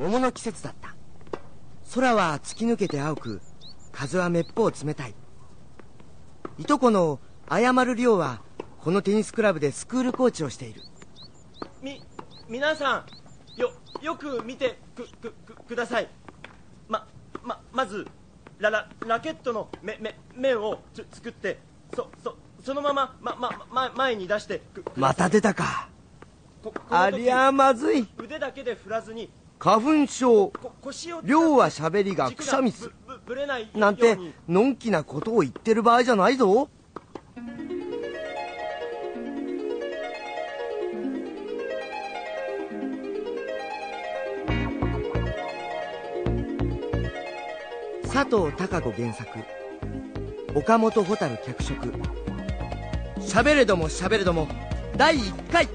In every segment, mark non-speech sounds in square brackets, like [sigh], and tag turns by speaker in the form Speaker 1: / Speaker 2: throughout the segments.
Speaker 1: 桃の季節だった。空は突き抜けて青く風はめっぽう冷たい。いとこの謝る亮はこのテニスクラブでスクールコーチをしている。
Speaker 2: み皆さんよよく見てくくくください。まままずラララケットの目目面をつ作ってそそそのまま、ままま、前に出してく
Speaker 1: また出たか。ありゃまずい。
Speaker 2: 腕だけで振らずに
Speaker 1: 花粉症。
Speaker 2: こ腰を使って
Speaker 1: 亮は喋りがくしゃみす。
Speaker 2: 軸がぶぶぶれないように。
Speaker 1: なんてのんきなことを言ってる場合じゃないぞ。佐藤孝子原作。岡本蛍脚色「しゃべれどもしゃべれども」第1回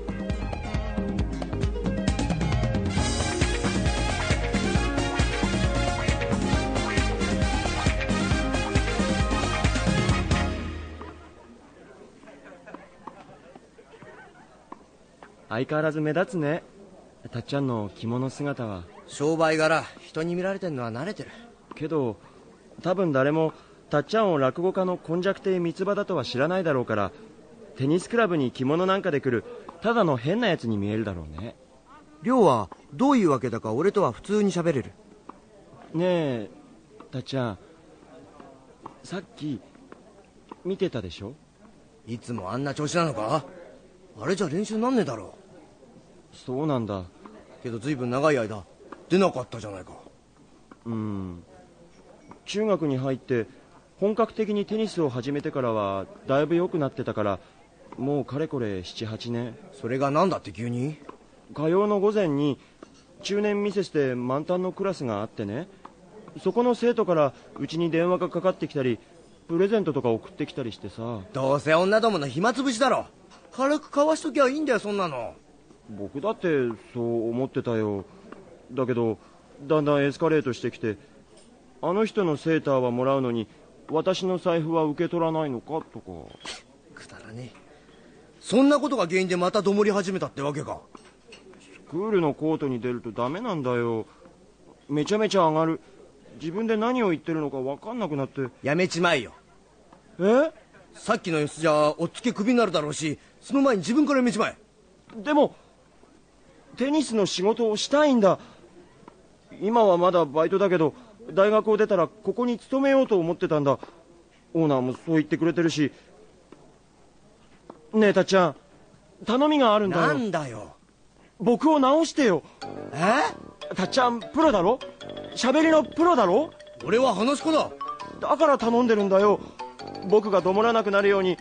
Speaker 2: 相変わらず目立つね。たっちゃんの着物姿は。
Speaker 1: 商売柄人に見られてんのは慣れてる。
Speaker 2: けど多分誰もたっちゃんを落語家の今昔亭三つ葉だとは知らないだろうからテニスクラブに着物なんかで来るただの変なやつに見えるだろうね。
Speaker 1: 亮はどういうわけだか俺とは普通に喋れる。
Speaker 2: ねえたっちゃん。さっき見てたでしょ？
Speaker 1: いつもあんな調子なのか？あれじゃ練習なんねえだろ
Speaker 2: そうなんだ。
Speaker 1: けど随分長い間出なかったじゃないか。
Speaker 2: うん。中学に入って本格的にテニスを始めてからはだいぶ良くなってたからもうかれこれ78年。
Speaker 1: それが何だって急に？
Speaker 2: 火曜の午前に中年ミセスで満タンのクラスがあってね。そこの生徒からうちに電話がかかってきたりプレゼントとか送ってきたりしてさ。
Speaker 1: どうせ女どもの暇つぶしだろ。軽くかわしときゃいいんだよそんなの
Speaker 2: 僕だってそう思ってたよ。だけどだんだんエスカレートしてきてあの人のセーターはもらうのに私の財布は受け取らないのかとか。
Speaker 1: くだらねえ。そんなことが原因でまたどもり始めたってわけか。
Speaker 2: スクールのコートに出るとダメなんだよ。めちゃめちゃ上がる。自分で何を言ってるのか分かんなくなって。
Speaker 1: やめちまいよ。
Speaker 2: え？
Speaker 1: さっきの様子じゃおっつけクビになるだろうしその前に自分からやめちまえ。
Speaker 2: でもテニスの仕事をしたいんだ。今はまだバイトだけど大学を出たらここに勤めようと思ってたんだ。オーナーもそう言ってくれてるし。ねえたっちゃん。頼みがあるんだよ。
Speaker 1: なんだよ。
Speaker 2: 僕を直してよ。
Speaker 1: え？
Speaker 2: たっちゃんプロだろ？喋りのプロだろ？
Speaker 1: 俺は話し子だ。
Speaker 2: だから頼んでるんだよ。僕がどもらなくなるように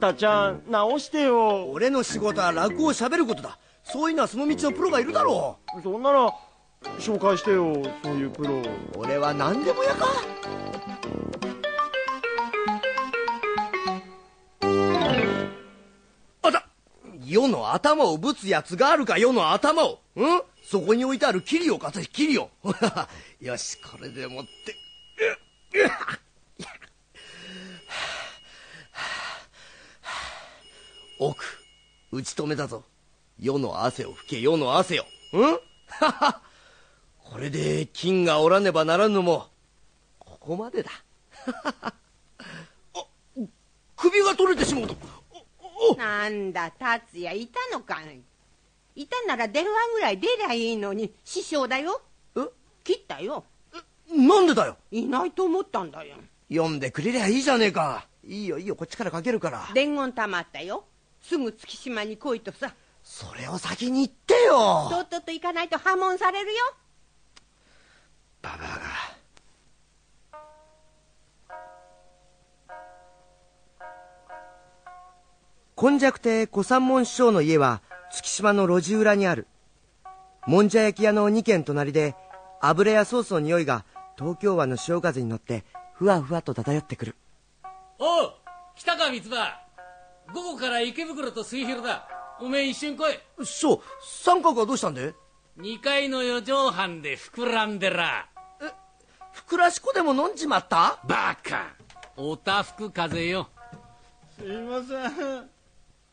Speaker 2: たっちゃん直してよ。
Speaker 1: 俺の仕事は落語を喋ることだそういうのはその道のプロがいるだろ
Speaker 2: そんなら紹介してよそういうプロ。
Speaker 1: う俺は何でもやか。あだ世の頭をぶつやつがあるか世の頭を。ん？そこに置いてあるキリをかたキリをよしこれでもって。うっうっ奥打ち止めたぞ世の汗を拭け世の汗を。ん？[laughs] これで金がおらねばならぬのもここまでだ。[laughs] あ首が取れてしもうと
Speaker 3: なんだ達也。いたのかい？いたなら電話ぐらい出りゃいいのに師匠だよ。
Speaker 1: え？
Speaker 3: 切ったよ。
Speaker 1: なんでだよ？
Speaker 3: いないと思ったんだよ。
Speaker 1: 読んでくれりゃいいじゃねえか。いいよいいよ。こっちからかけるから。
Speaker 3: 伝言たまったよ。すぐ月島に来いとさ
Speaker 1: それを先に言ってよ。
Speaker 3: とっとと行かないと破門されるよ。
Speaker 1: ババアが。今昔亭小三門師匠の家は月島の路地裏にある。もんじゃ焼き屋の2軒隣で油やソースの匂いが東京湾の潮風に乗ってふわふわと漂ってくる。
Speaker 4: おう来たか三つ葉。午後から池袋と水広だおめえ一緒に来い。
Speaker 1: 師匠三角はどうしたんで
Speaker 4: ？2階の四畳半で膨らんでら。
Speaker 1: ふくらしこでも飲んじまった？
Speaker 4: バカ。おたふく風よ。
Speaker 5: すいません。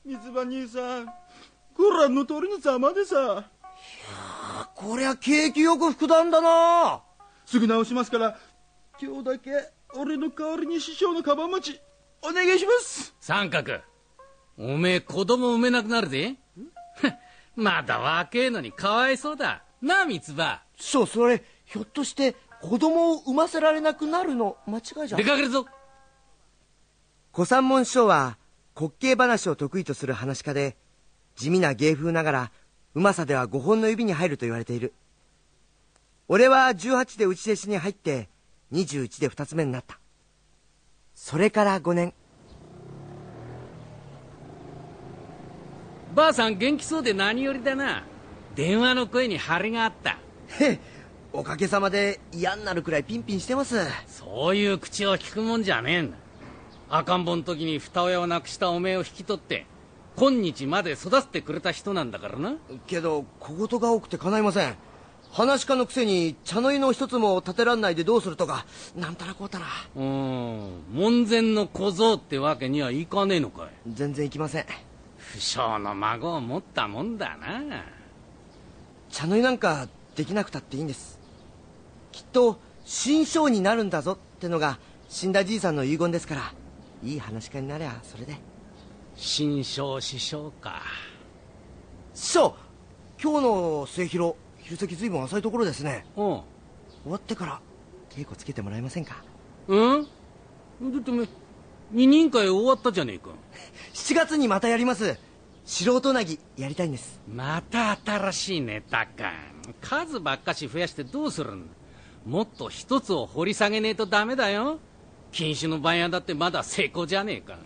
Speaker 5: 三つ葉兄さん。ご覧の通りのざまでさ
Speaker 1: こりゃ景気よく膨らんだな。
Speaker 5: すぐ直しますから今日だけ俺の代わりに師匠のカバン持ちお願いします。
Speaker 4: 三角おめえ子供産めなくなるぜ。[laughs] まだ若えのにかわいそうだ。なあ三つ葉
Speaker 1: 師匠それひょっとして子供を産ませられなくなるの間違いじゃ
Speaker 4: 出かけるぞ。
Speaker 1: 小三門師匠は滑稽話を得意とする話家で地味な芸風ながらうまさでは5本の指に入ると言われている。俺は18で内弟子に入って21で2つ目になった。それから5年
Speaker 4: ばあさん元気そうで何よりだな。電話の声に張りがあった。
Speaker 1: へえおかげさまで嫌になるくらいピンピンしてます。
Speaker 4: そういう口を聞くもんじゃねえんだ。赤ん坊の時に二親を亡くしたおめえを引き取って今日まで育ててくれた人なんだからな。
Speaker 1: けど小言が多くて叶いません。話し家のくせに茶の湯の一つも立てらんないでどうするとかなんたらこうたら。
Speaker 4: うーん。門前の小僧ってわけにはいかねえのかい。
Speaker 1: 全然いきません
Speaker 4: 不祥の孫を持ったもんだな。
Speaker 1: 茶の湯なんかできなくたっていいんです。きっと新章になるんだぞってのが死んだじいさんの遺言ですからいい話し家になりゃそれで。
Speaker 4: 新章師匠か。
Speaker 1: 師匠今日の末広昼先ずいぶん浅いところですね。
Speaker 4: う。ん
Speaker 1: 終わってから稽古つけてもらえませんか？
Speaker 4: うん？だってお二人会終わったじゃねえか。
Speaker 1: 7月にまたやります。素人なぎやりたいんです。
Speaker 4: また新しいネタか。数ばっかし増やしてどうするんだ。もっと一つを掘り下げねえとダメだよ。禁酒の番屋だってまだ成功じゃねえか。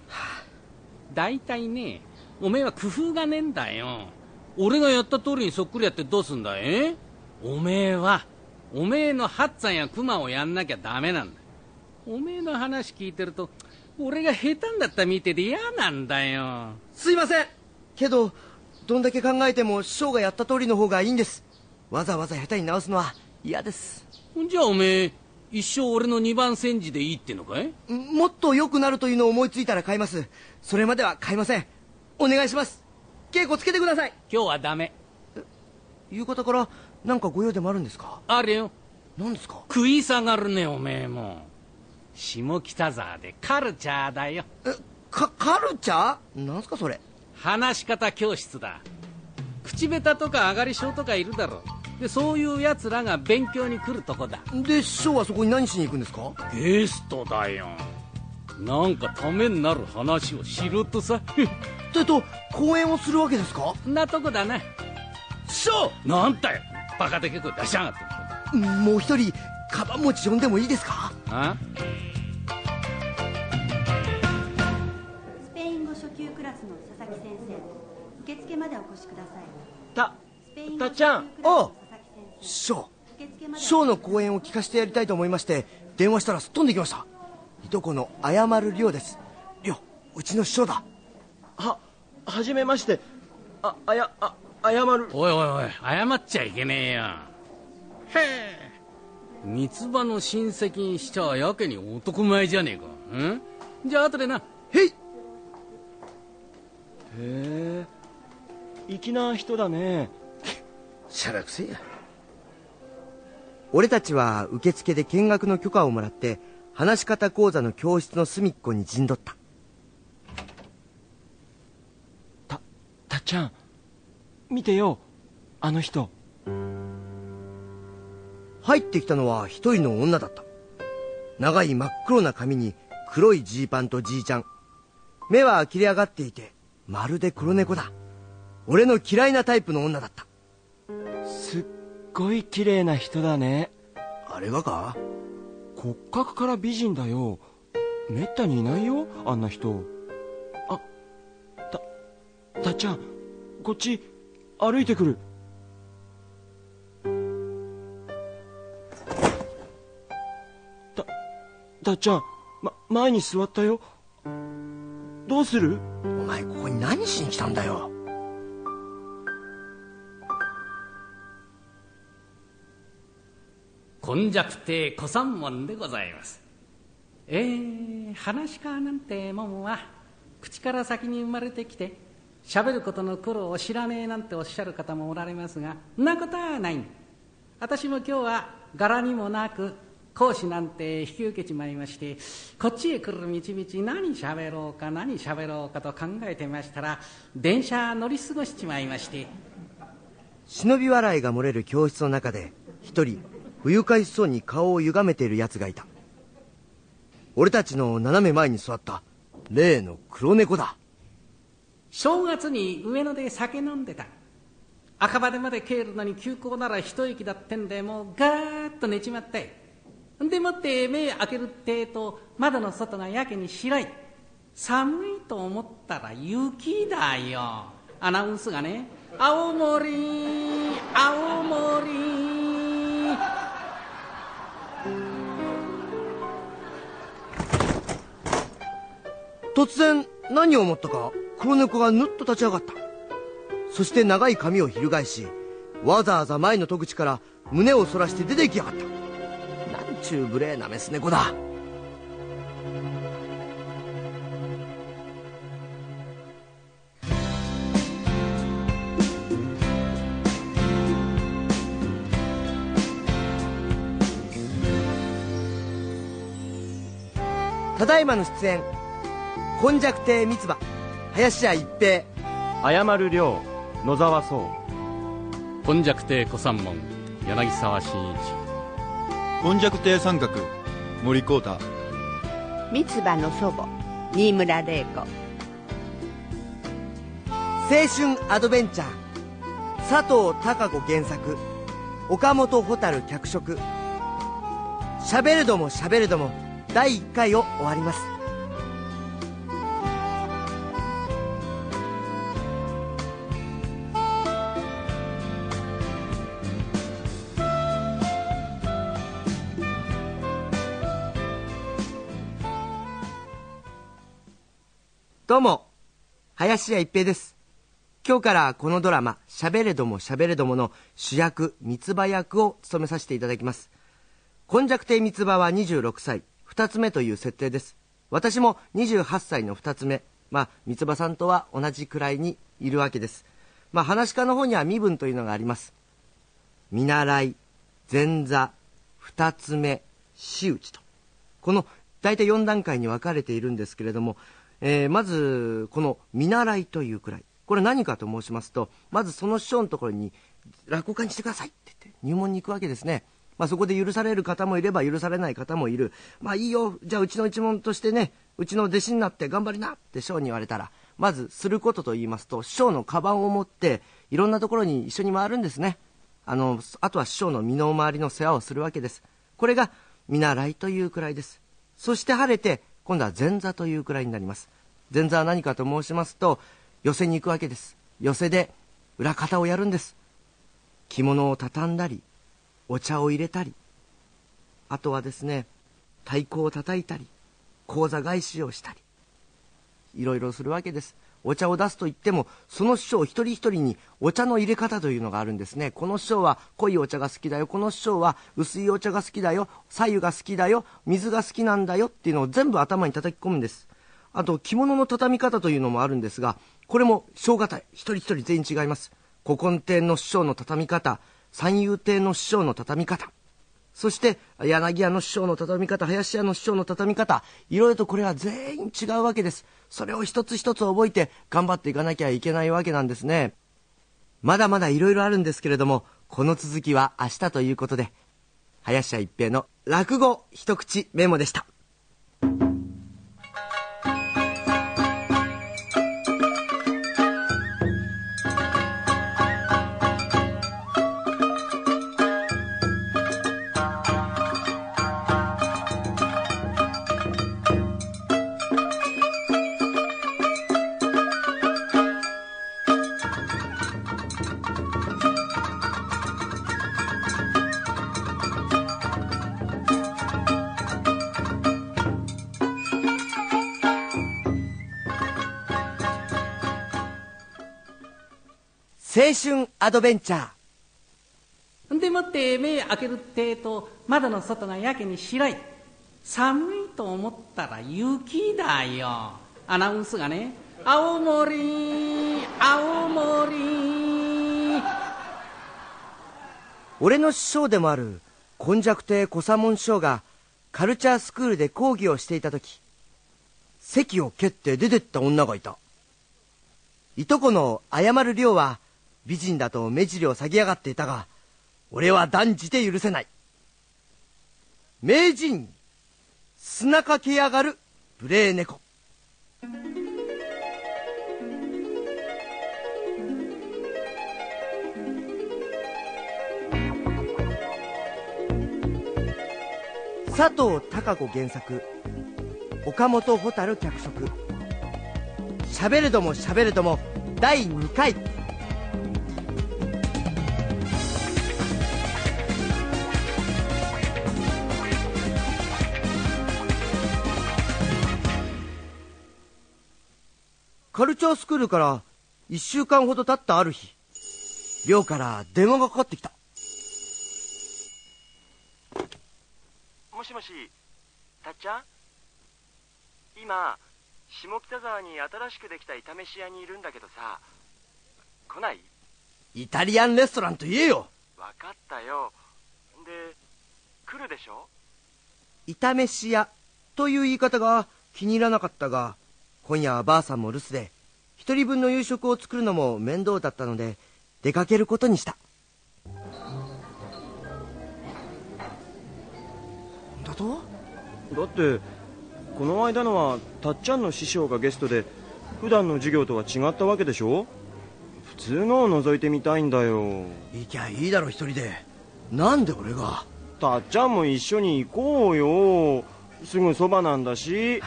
Speaker 4: 大体ねおめえは工夫がねえんだよ。俺がやった通りにそっくりやってどうすんだえ？おめえはおめえのハッツァンやクマをやんなきゃダメなんだ。おめえの話聞いてると俺が下手んだったみてえで嫌なんだよ。
Speaker 1: すいません。けどどんだけ考えても師匠がやった通りの方がいいんです。わざわざ下手に直すのは嫌です。
Speaker 4: じゃあおめえ一生俺の二番煎じでいいってのかい？
Speaker 1: もっと良くなるというのを思いついたら買います。それまでは買いません。お願いします。稽古つけてください。
Speaker 4: 今日はダメ。
Speaker 1: 夕方から何かご用でもあるんですか？
Speaker 4: あれよ。
Speaker 1: 何ですか？
Speaker 4: 食い下がるねおめえも下北沢でカルチャーだよ。
Speaker 1: えかカルチャー？なんすかそれ？
Speaker 4: 話し方教室だ。口下手とか上がり症とかいるだろでそういう奴らが勉強に来るとこだ。
Speaker 1: で師匠はそこに何しに行くんですか？
Speaker 4: ゲストだよ。なんかためになる話をしろとさ。
Speaker 1: ってと講演をするわけですか？
Speaker 4: んなとこだな。
Speaker 1: 師匠！
Speaker 4: なんだよ。バカでけ声出しやがって。
Speaker 1: もう一人カバン持ち呼んでもいいですか？
Speaker 4: あ？
Speaker 6: スペイン語初級クラスの佐々木先生受付までお越しください。
Speaker 2: たたっちゃん。
Speaker 6: 初級クラスの
Speaker 1: 講演を聞かせてやりたいと思いまして電話したらすっ飛んできました。いとこの謝る亮です。亮うちの師匠だ。
Speaker 2: ははじめまして。ああやあ謝る。
Speaker 4: おいおいおい謝っちゃいけねえよ。へえ三つ葉の親戚にしちゃやけに男前じゃねえか。うん？じゃあ後でな。
Speaker 1: へい！
Speaker 2: へえ。粋な人だね。
Speaker 1: しゃらくせえや。俺たちは受付で見学の許可をもらって話し方講座の教室の隅っこに陣取った。
Speaker 2: たたっちゃん。見てよ。あの人
Speaker 1: 入ってきたのは一人の女だった。長い真っ黒な髪に黒いジーパンとじいちゃん。目は切れ上がっていてまるで黒猫だ。俺の嫌いなタイプの女だった。
Speaker 2: すっごい綺麗な人だね。
Speaker 1: あれがか？
Speaker 2: 骨格から美人だよ。めったにいないよあんな人。あたたっちゃんこっち歩いてくるたっちゃん、ま、前に座ったよ。どうする？
Speaker 1: お前ここに何しに来たんだよ。
Speaker 4: 今弱亭小三門でございます。えー、話し家なんてもんは口から先に生まれてきて喋ることの苦労を知らねえなんておっしゃる方もおられますがんなことはない。私も今日は柄にもなく講師なんて引き受けちまいましてこっちへ来る道々何しゃべろうか何しゃべろうかと考えてましたら電車乗り過ごしちまいまして。
Speaker 1: 忍び笑いが漏れる教室の中で一人不愉快しそうに顔を歪めている奴がいた。俺たちの斜め前に座った例の黒猫だ。
Speaker 4: 正月に上野で酒飲んでた。赤羽まで帰るのに急行なら一息だってんでもうガーッと寝ちまってでもって目開けるってえと窓の外がやけに白い。寒いと思ったら雪だよ。アナウンスがね。青森青森。
Speaker 1: 突然何を思ったか黒猫がぬっと立ち上がった。そして長い髪を翻しわざわざ前の戸口から胸をそらして出てきやがった。んちゅう無礼なメス猫だ。ただいまの出演今昔亭三葉林家一平。
Speaker 2: 謝る亮野沢壮
Speaker 4: 今昔亭小三門柳沢慎一
Speaker 5: 今昔亭三角森光太。
Speaker 3: 三つ葉の祖母新村玲子。
Speaker 1: 青春アドベンチャー佐藤孝子原作。岡本蛍脚色「しゃべるどもしゃべるども」第1回を終わりますどうも林家一平です。今日からこのドラマ「しゃべれどもしゃべれども」の主役三つ葉役を務めさせていただきます。今昔亭三つ葉は26歳2つ目という設定です。私も28歳の2つ目まあ三つ葉さんとは同じくらいにいるわけです。まあ話し家の方には身分というのがあります。見習い前座二つ目真打ちと。この大体4段階に分かれているんですけれどもえーまずこの見習いというくらい。これ何かと申しますとまずその師匠のところに落語家にしてくださいって言って入門に行くわけですね、まあ、そこで許される方もいれば許されない方もいる。まあいいよじゃあうちの一門としてねうちの弟子になって頑張りなって師匠に言われたらまずすることと言いますと師匠のカバンを持っていろんなところに一緒に回るんですね。あのあとは師匠の身の回りの世話をするわけです。これが見習いというくらいです。そして晴れて今度は前座というくらいになります。前座は何かと申しますと寄席に行くわけです。寄席で裏方をやるんです。着物を畳んだりお茶を入れたりあとはですね太鼓を叩いたり講座返しをしたりいろいろするわけです。お茶を出すと言ってもその師匠一人一人にお茶の入れ方というのがあるんですね。この師匠は濃いお茶が好きだよ。この師匠は薄いお茶が好きだよ。白湯が好きだよ。水が好きなんだよっていうのを全部頭に叩き込むんです。あと着物の畳み方というのもあるんですがこれも正方一人一人全員違います。古今亭の師匠の畳み方三遊亭の師匠の畳み方。そして柳屋の師匠の畳み方林家の師匠の畳み方いろいろとこれは全員違うわけです。それを一つ一つ覚えて頑張っていかなきゃいけないわけなんですね。まだまだいろいろあるんですけれどもこの続きは明日ということで林家一平の落語一口メモでした。春アドベンチャー。
Speaker 4: でもって目開けるってえと窓の外がやけに白い。寒いと思ったら雪だよ。アナウンスがね青森青森。
Speaker 1: 俺の師匠でもある今弱亭小左門師匠がカルチャースクールで講義をしていた時席を蹴って出てった女がいた。いとこの謝る亮は美人だと目尻を下げやがっていたが俺は断じて許せない。名人砂かけやがる無礼猫。佐藤孝子原作。岡本蛍脚色「しゃべれどもしゃべれども」第2回。カルチャースクールから1週間ほど経ったある日寮から電話がかかってきた。
Speaker 2: もしもし、たっちゃん？今、下北沢に新しくできた炒めし屋にいるんだけどさ、来ない？
Speaker 1: イタリアンレストランと言えよ。
Speaker 2: わかったよ。で、来るでしょ？
Speaker 1: 炒めし屋という言い方が気に入らなかったが今夜はばあさんも留守で一人分の夕食を作るのも面倒だったので出かけることにしただと？
Speaker 2: だって、この間のはたっちゃんの師匠がゲストで、普段の授業とは違ったわけでしょ？普通のを覗いてみたいんだよ。
Speaker 1: 行きゃいいだろ一人でなんで俺が？
Speaker 2: たっちゃんも一緒に行こうよ。すぐそばなんだし。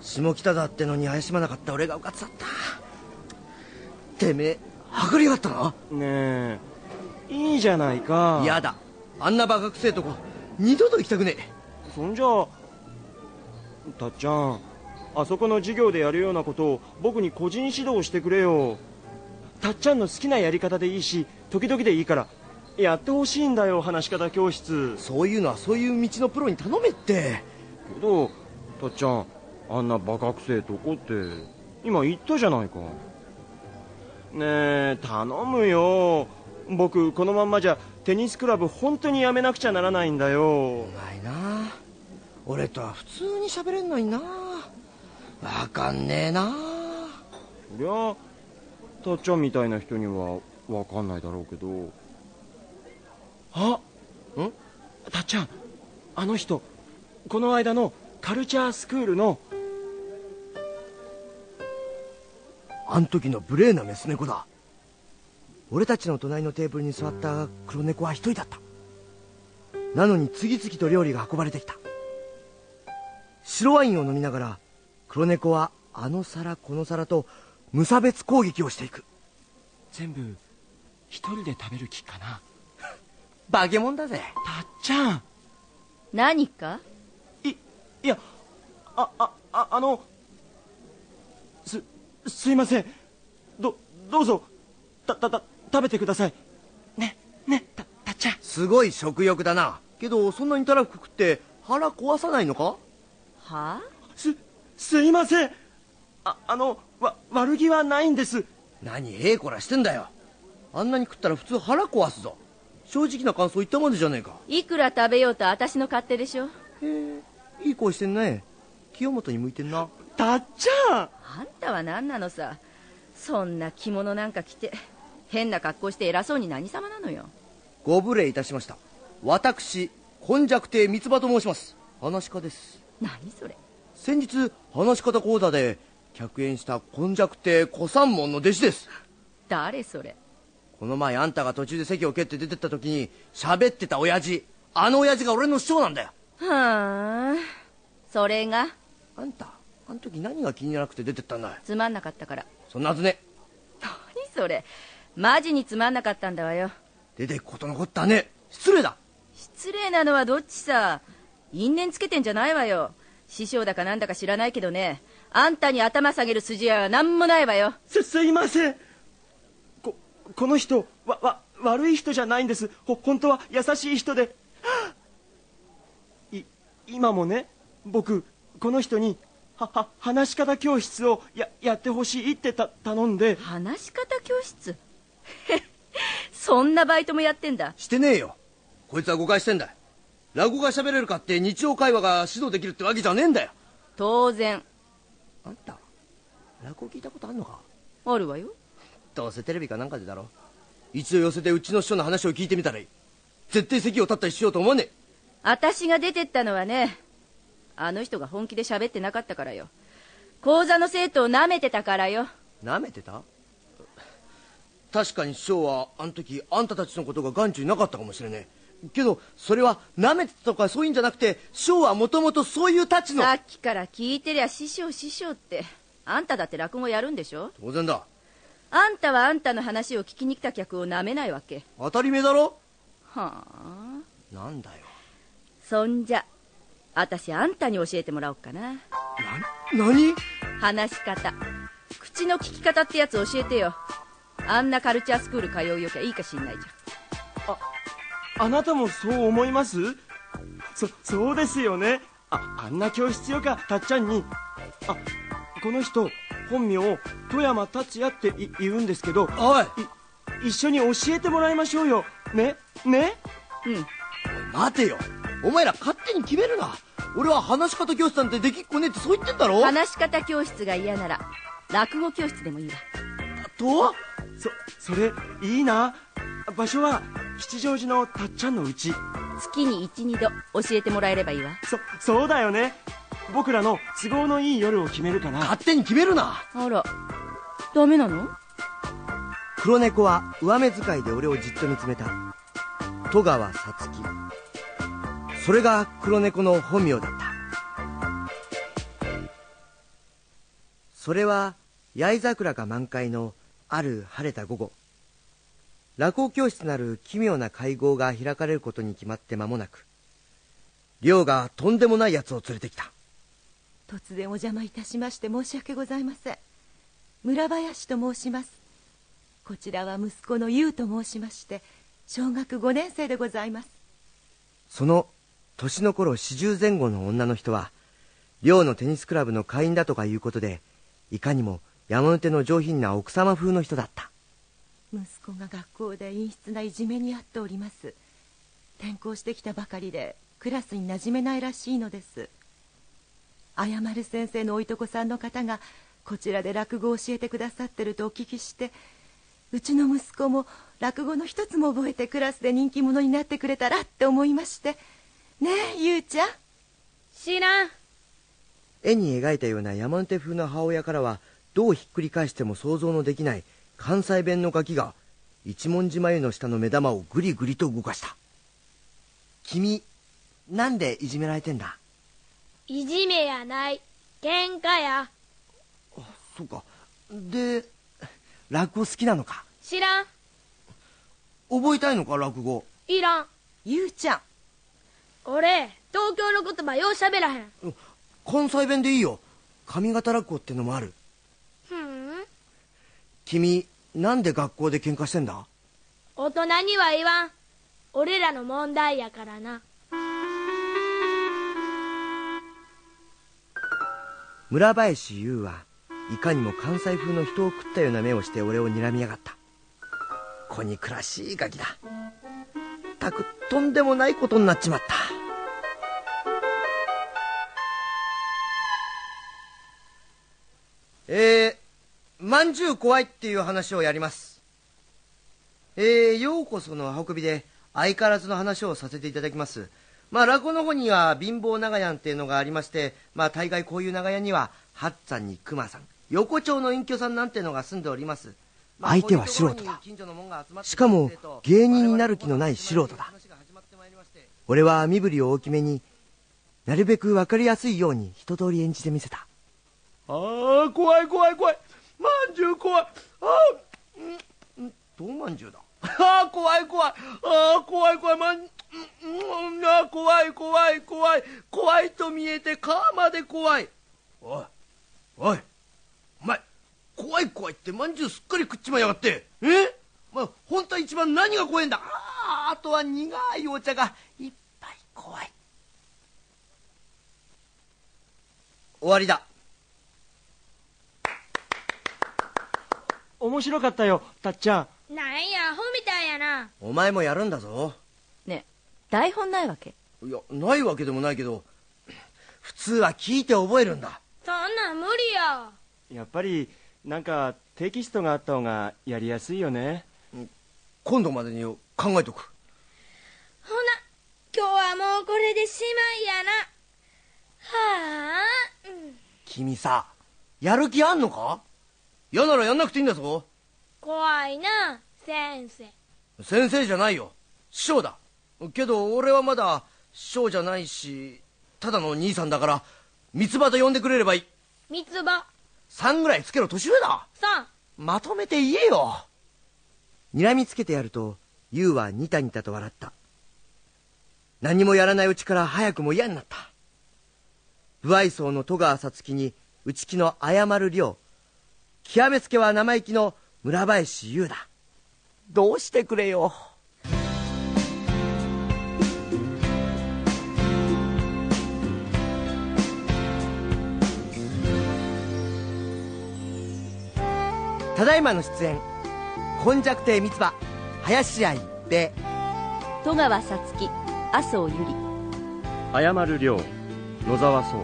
Speaker 1: 下北沢ってのに怪しまなかった俺がうかつだった。てめえはぐりやがったな
Speaker 2: ねえ、いいじゃないか。
Speaker 1: 嫌だ。あんなバカくせえとこ二度と行きたくねえ。
Speaker 2: そんじゃたっちゃんあそこの授業でやるようなことを僕に個人指導してくれよ。たっちゃんの好きなやり方でいいし時々でいいからやってほしいんだよ話し方教室。
Speaker 1: そういうのはそういう道のプロに頼めって。
Speaker 2: けどたっちゃんあんなバカくせえとこって今言ったじゃないか。ねえ頼むよ。僕このまんまじゃテニスクラブ本当にやめなくちゃならないんだよ。
Speaker 1: うまいな。俺とは普通に喋れんのにな。わかんねえな。
Speaker 2: そりゃたっちゃんみたいな人にはわかんないだろうけど。あ
Speaker 1: ん？
Speaker 2: たっちゃんあの人この間のカルチャースクールの
Speaker 1: あん時の無礼なメス猫だ。俺たちの隣のテーブルに座った黒猫は一人だった。なのに次々と料理が運ばれてきた。白ワインを飲みながら黒猫はあの皿この皿と無差別攻撃をしていく。
Speaker 2: 全部一人で食べる気かな？
Speaker 1: 化け物だぜ。
Speaker 2: たっちゃん。
Speaker 7: 何か？
Speaker 2: いいやああああのすすいません。どどうぞ。たたた食べてください。ねねたたっちゃん。
Speaker 1: すごい食欲だな。けどそんなにたらふく食って腹壊さないのか？
Speaker 7: はあ？
Speaker 2: すすいません。ああのわ悪気はないんです。
Speaker 1: 何ええこらしてんだよ。あんなに食ったら普通腹壊すぞ。正直な感想言ったまでじゃねえか。
Speaker 7: いくら食べようと私の勝手でしょ？
Speaker 1: へえいい声してんね。清本に向いてんな
Speaker 2: たっちゃん。
Speaker 7: あんたは何なのさ。そんな着物なんか着て変な格好して偉そうに何様なのよ。
Speaker 1: ご無礼いたしました。私今弱亭三つ葉と申します。話し家です。
Speaker 7: 何それ。
Speaker 1: 先日話し方講座で客演した今弱亭小三門の弟子です。
Speaker 7: 誰それ。
Speaker 1: この前あんたが途中で席を蹴って出てった時に喋ってた親父あの親父が俺の師匠なんだよ。
Speaker 7: はあ。それが。
Speaker 1: あんたあの時何が気にならなくて出てったんだよ
Speaker 7: つまんなかったから。
Speaker 1: そんなはずね。
Speaker 7: 何それ？マジにつまんなかったんだわよ。
Speaker 1: 出てくことのこったね。失礼だ。
Speaker 7: 失礼なのはどっちさ？因縁つけてんじゃないわよ。師匠だかなんだか知らないけどね。あんたに頭下げる筋合いは何もないわよ。
Speaker 2: すすいません。ここの人わわ悪い人じゃないんです。ほ本当は優しい人で。い今もね僕この人にはは話し方教室をややってほしいってた頼んで。
Speaker 7: 話し方教室？[laughs] そんなバイトもやってんだ。
Speaker 1: してねえよ。こいつは誤解してんだ。落語が喋れるかって日常会話が指導できるってわけじゃねえんだよ。
Speaker 7: 当然。
Speaker 1: あんた落語聞いたことあんのか？
Speaker 7: あるわよ。
Speaker 1: どうせテレビかなんかでだろ。一度寄せてうちの師匠の話を聞いてみたらいい。絶対席を立ったりしようと思わねえ。
Speaker 7: 私が出てったのはねあの人が本気で喋ってなかったからよ。講座の生徒を舐めてたからよ。
Speaker 1: なめてた？確かに師匠はあの時あんたたちのことが眼中になかったかもしれねえ。けどそれはなめてたとかそういうんじゃなくて師匠はもともとそういうたちの。
Speaker 7: さっきから聞いてりゃ師匠師匠ってあんただって落語やるんでしょ？
Speaker 1: 当然だ。
Speaker 7: あんたはあんたの話を聞きに来た客を舐めないわけ。
Speaker 1: 当たり前だろ？
Speaker 7: はあ。
Speaker 1: なんだよ。
Speaker 7: そんじゃ私あんたに教えてもらおうかな。
Speaker 1: な何？
Speaker 7: 話し方。口の聞き方ってやつ教えてよ。あんなカルチャースクール通うよきゃいいかしんないじ
Speaker 2: あなたもそう思います？そそうですよね。ああんな教室よかたっちゃんに。あこの人本名を富山達也ってい言うんですけど。
Speaker 1: おい。
Speaker 2: い一緒に教えてもらいましょうよ。ね？ね？
Speaker 7: ゃんうん。
Speaker 1: 待てよお前ら勝手に決めるな。俺は話し方教室なんてできっこねえってそう言ってんだろ？
Speaker 7: 話し方教室が嫌なら落語教室でもいいわ。
Speaker 1: と？
Speaker 2: そそれいいな。場所は吉祥寺のたっちゃんのうち。
Speaker 7: 月に12度教えてもらえればいいわ。
Speaker 2: そそうだよね。僕らの都合のいい夜を決めるから。
Speaker 1: 勝手に決めるな。
Speaker 7: あらダメなの？
Speaker 1: 黒猫は上目遣いで俺をじっと見つめた。戸川さつきそれが黒猫の本名だった。それは八重桜が満開のある晴れた午後。落語教室なる奇妙な会合が開かれることに決まって間もなく亮がとんでもない奴を連れてきた。
Speaker 8: 突然お邪魔いたしまして申し訳ございません。村林と申します。こちらは息子の優と申しまして小学5年生でございます。
Speaker 1: その年の頃四十前後の女の人は寮のテニスクラブの会員だとかいうことでいかにも山手の上品な奥様風の人だった。
Speaker 8: 息子が学校で陰湿ないじめにあっております。転校してきたばかりでクラスに馴染めないらしいのです。謝る先生のおいとこさんの方がこちらで落語を教えてくださってるとお聞きしてうちの息子も落語の一つも覚えてクラスで人気者になってくれたらって思いましてねえゆうちゃん。
Speaker 9: 知らん。
Speaker 1: 絵に描いたような山手風な母親からはどうひっくり返しても想像のできない関西弁のガキが一文字眉の下の目玉をぐりぐりと動かした。君なんでいじめられてんだ？
Speaker 9: いじめやない。喧嘩や。
Speaker 1: そうか。で落語好きなのか？
Speaker 9: 知らん。
Speaker 1: 覚えたいのか落語？
Speaker 9: いらん。
Speaker 8: ゆうちゃん
Speaker 9: 俺東京の言葉ようしゃべらへん。
Speaker 1: 関西弁でいいよ。上方落語ってのもある。
Speaker 9: ふん。
Speaker 1: 君なんで学校で喧嘩してんだ？
Speaker 9: 大人には言わん。俺らの問題やからな。
Speaker 1: 村林優はいかにも関西風の人を食ったような目をして俺を睨みやがった。子憎らしいガキだ。たくとんでもないことになっちまったえー、まんじゅう怖いっていう話をやります。えー、ようこその運びで相変わらずの話をさせていただきます。まあ落語の方には貧乏長屋っていうのがありましてまあ大概こういう長屋には八っに熊さん横丁の隠居さんなんてのが住んでおります。相手は素人だ。しかも芸人になる気のない素人だ。俺は身振りを大きめになるべく分かりやすいように一通り演じてみせた
Speaker 2: ああ怖い怖い怖い。まんじゅう怖い。ああ
Speaker 1: どうまんじゅうだ？[laughs]
Speaker 2: ああ怖い怖い。ああ怖い怖い。まんうんうんああ怖い怖い怖い。怖いと見えて顔まで怖い。
Speaker 1: おいおいお前怖い怖いってまんじゅうすっかり食っちまいやがって。え？まあ本当は一番何が怖いんだ？あああとは苦いお茶がいっぱい怖い。終わりだ
Speaker 2: 面白かったよたっちゃん。
Speaker 9: なんやアホみたいやな。
Speaker 1: お前もやるんだぞ。
Speaker 7: ね台本ないわけ？
Speaker 1: いやないわけでもないけど普通は聞いて覚えるんだ。
Speaker 9: そんなん無理や。
Speaker 2: やっぱりなんかテキストがあった方がやりやすいよね。
Speaker 1: 今度までに考えとく。
Speaker 9: ほな今日はもうこれでしまいやな。はあ、うん、
Speaker 1: 君さやる気あんのか？嫌ならやんなくていいんだぞ。
Speaker 9: 怖いな先生。
Speaker 1: 先生じゃないよ。師匠だ。けど俺はまだ師匠じゃないしただの兄さんだから三つ葉と呼んでくれればいい。
Speaker 9: 三つ葉。
Speaker 1: 3ぐらいつけろ年上だ。
Speaker 9: 三。
Speaker 1: まとめて言えよ。睨みつけてやると優はニタニタと笑った。何もやらないうちから早くも嫌になった。不愛想の戸川さつきに内気の謝る量極めつけは生意気の村林優だ。どうしてくれよ。ただいまの出演今弱亭三つ葉林家一平
Speaker 7: 戸川さつき麻生由里
Speaker 2: 謝る量野沢壮。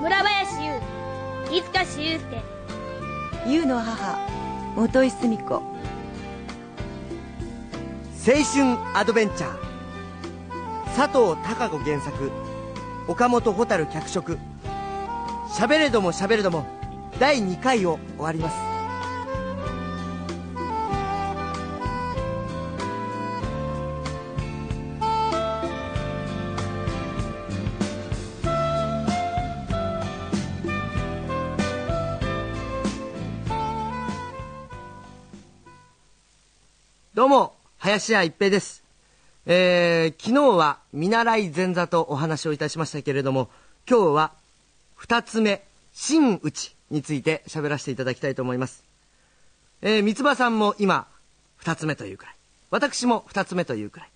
Speaker 9: 村林優いつかしゆうすけ
Speaker 8: 優の母元井澄子。
Speaker 1: 青春アドベンチャー佐藤孝子原作。岡本蛍脚色「しゃべれどもしゃべれども」第2回を終わります。林家一平です。えー、昨日は見習い前座とお話をいたしましたけれども今日は二つ目真打ちについて喋らせていただきたいと思います。えー、三つ葉さんも今二つ目というくらい。私も二つ目というくらい。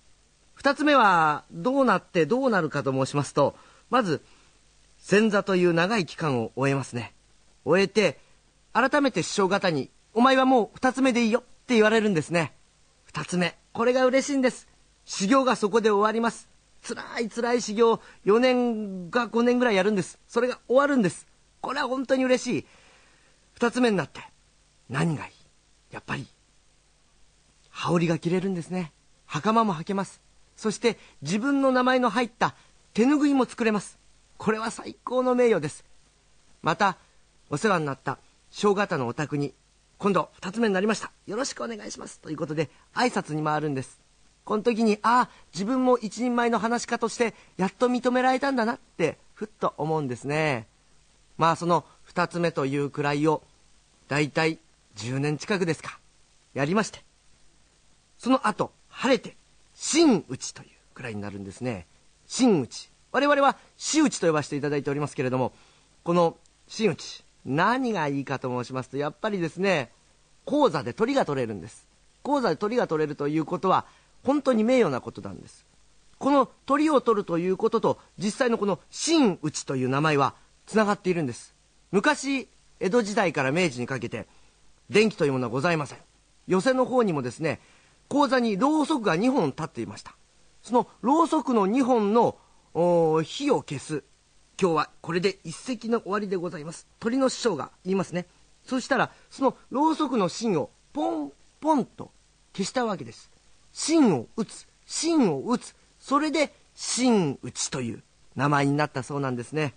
Speaker 1: 二つ目はどうなってどうなるかと申しますとまず前座という長い期間を終えますね。終えて改めて師匠方に「お前はもう二つ目でいいよ」って言われるんですね。二つ目。これが嬉しいんです。修行がそこで終わります。辛い辛い修行4年か5年ぐらいやるんです。それが終わるんです。これは本当に嬉しい。二つ目になって何がいい？やっぱり羽織が着れるんですね。袴も履けます。そして自分の名前の入った手ぬぐいも作れます。これは最高の名誉です。またお世話になった正方のお宅に今度二つ目になりました。よろしくお願いします。ということで挨拶に回るんです。この時にああ自分も一人前の話家としてやっと認められたんだなってふっと思うんですね。まあその二つ目というくらいを大体10年近くですか。やりまして。その後晴れて真打ちというくらいになるんですね。真打ち。我々は死打ちと呼ばせていただいておりますけれどもこの真打ち何がいいかと申しますとやっぱりですね講座で鳥が取れるんです。講座で鳥が取れるということは本当に名誉なことなんです。この鳥を取るということと実際のこの真打ちという名前はつながっているんです。昔江戸時代から明治にかけて電気というものはございません。寄席の方にもですね講座にろうそくが2本立っていました。そのろうそくの2本の火を消す今日はこれで一石の終わりでございます。鳥の師匠が言いますね。そしたらそのろうそくの芯をポンポンと消したわけです。芯を打つ芯を打つ。それで真打ちという名前になったそうなんですね。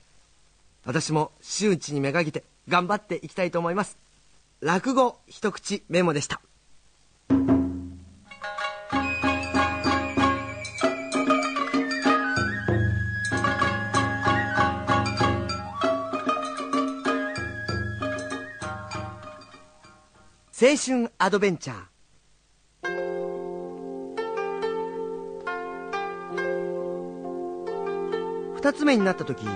Speaker 1: 私も真打ちにめがけて頑張っていきたいと思います。落語一口メモでした。青春アドベンチャー。二つ目になった時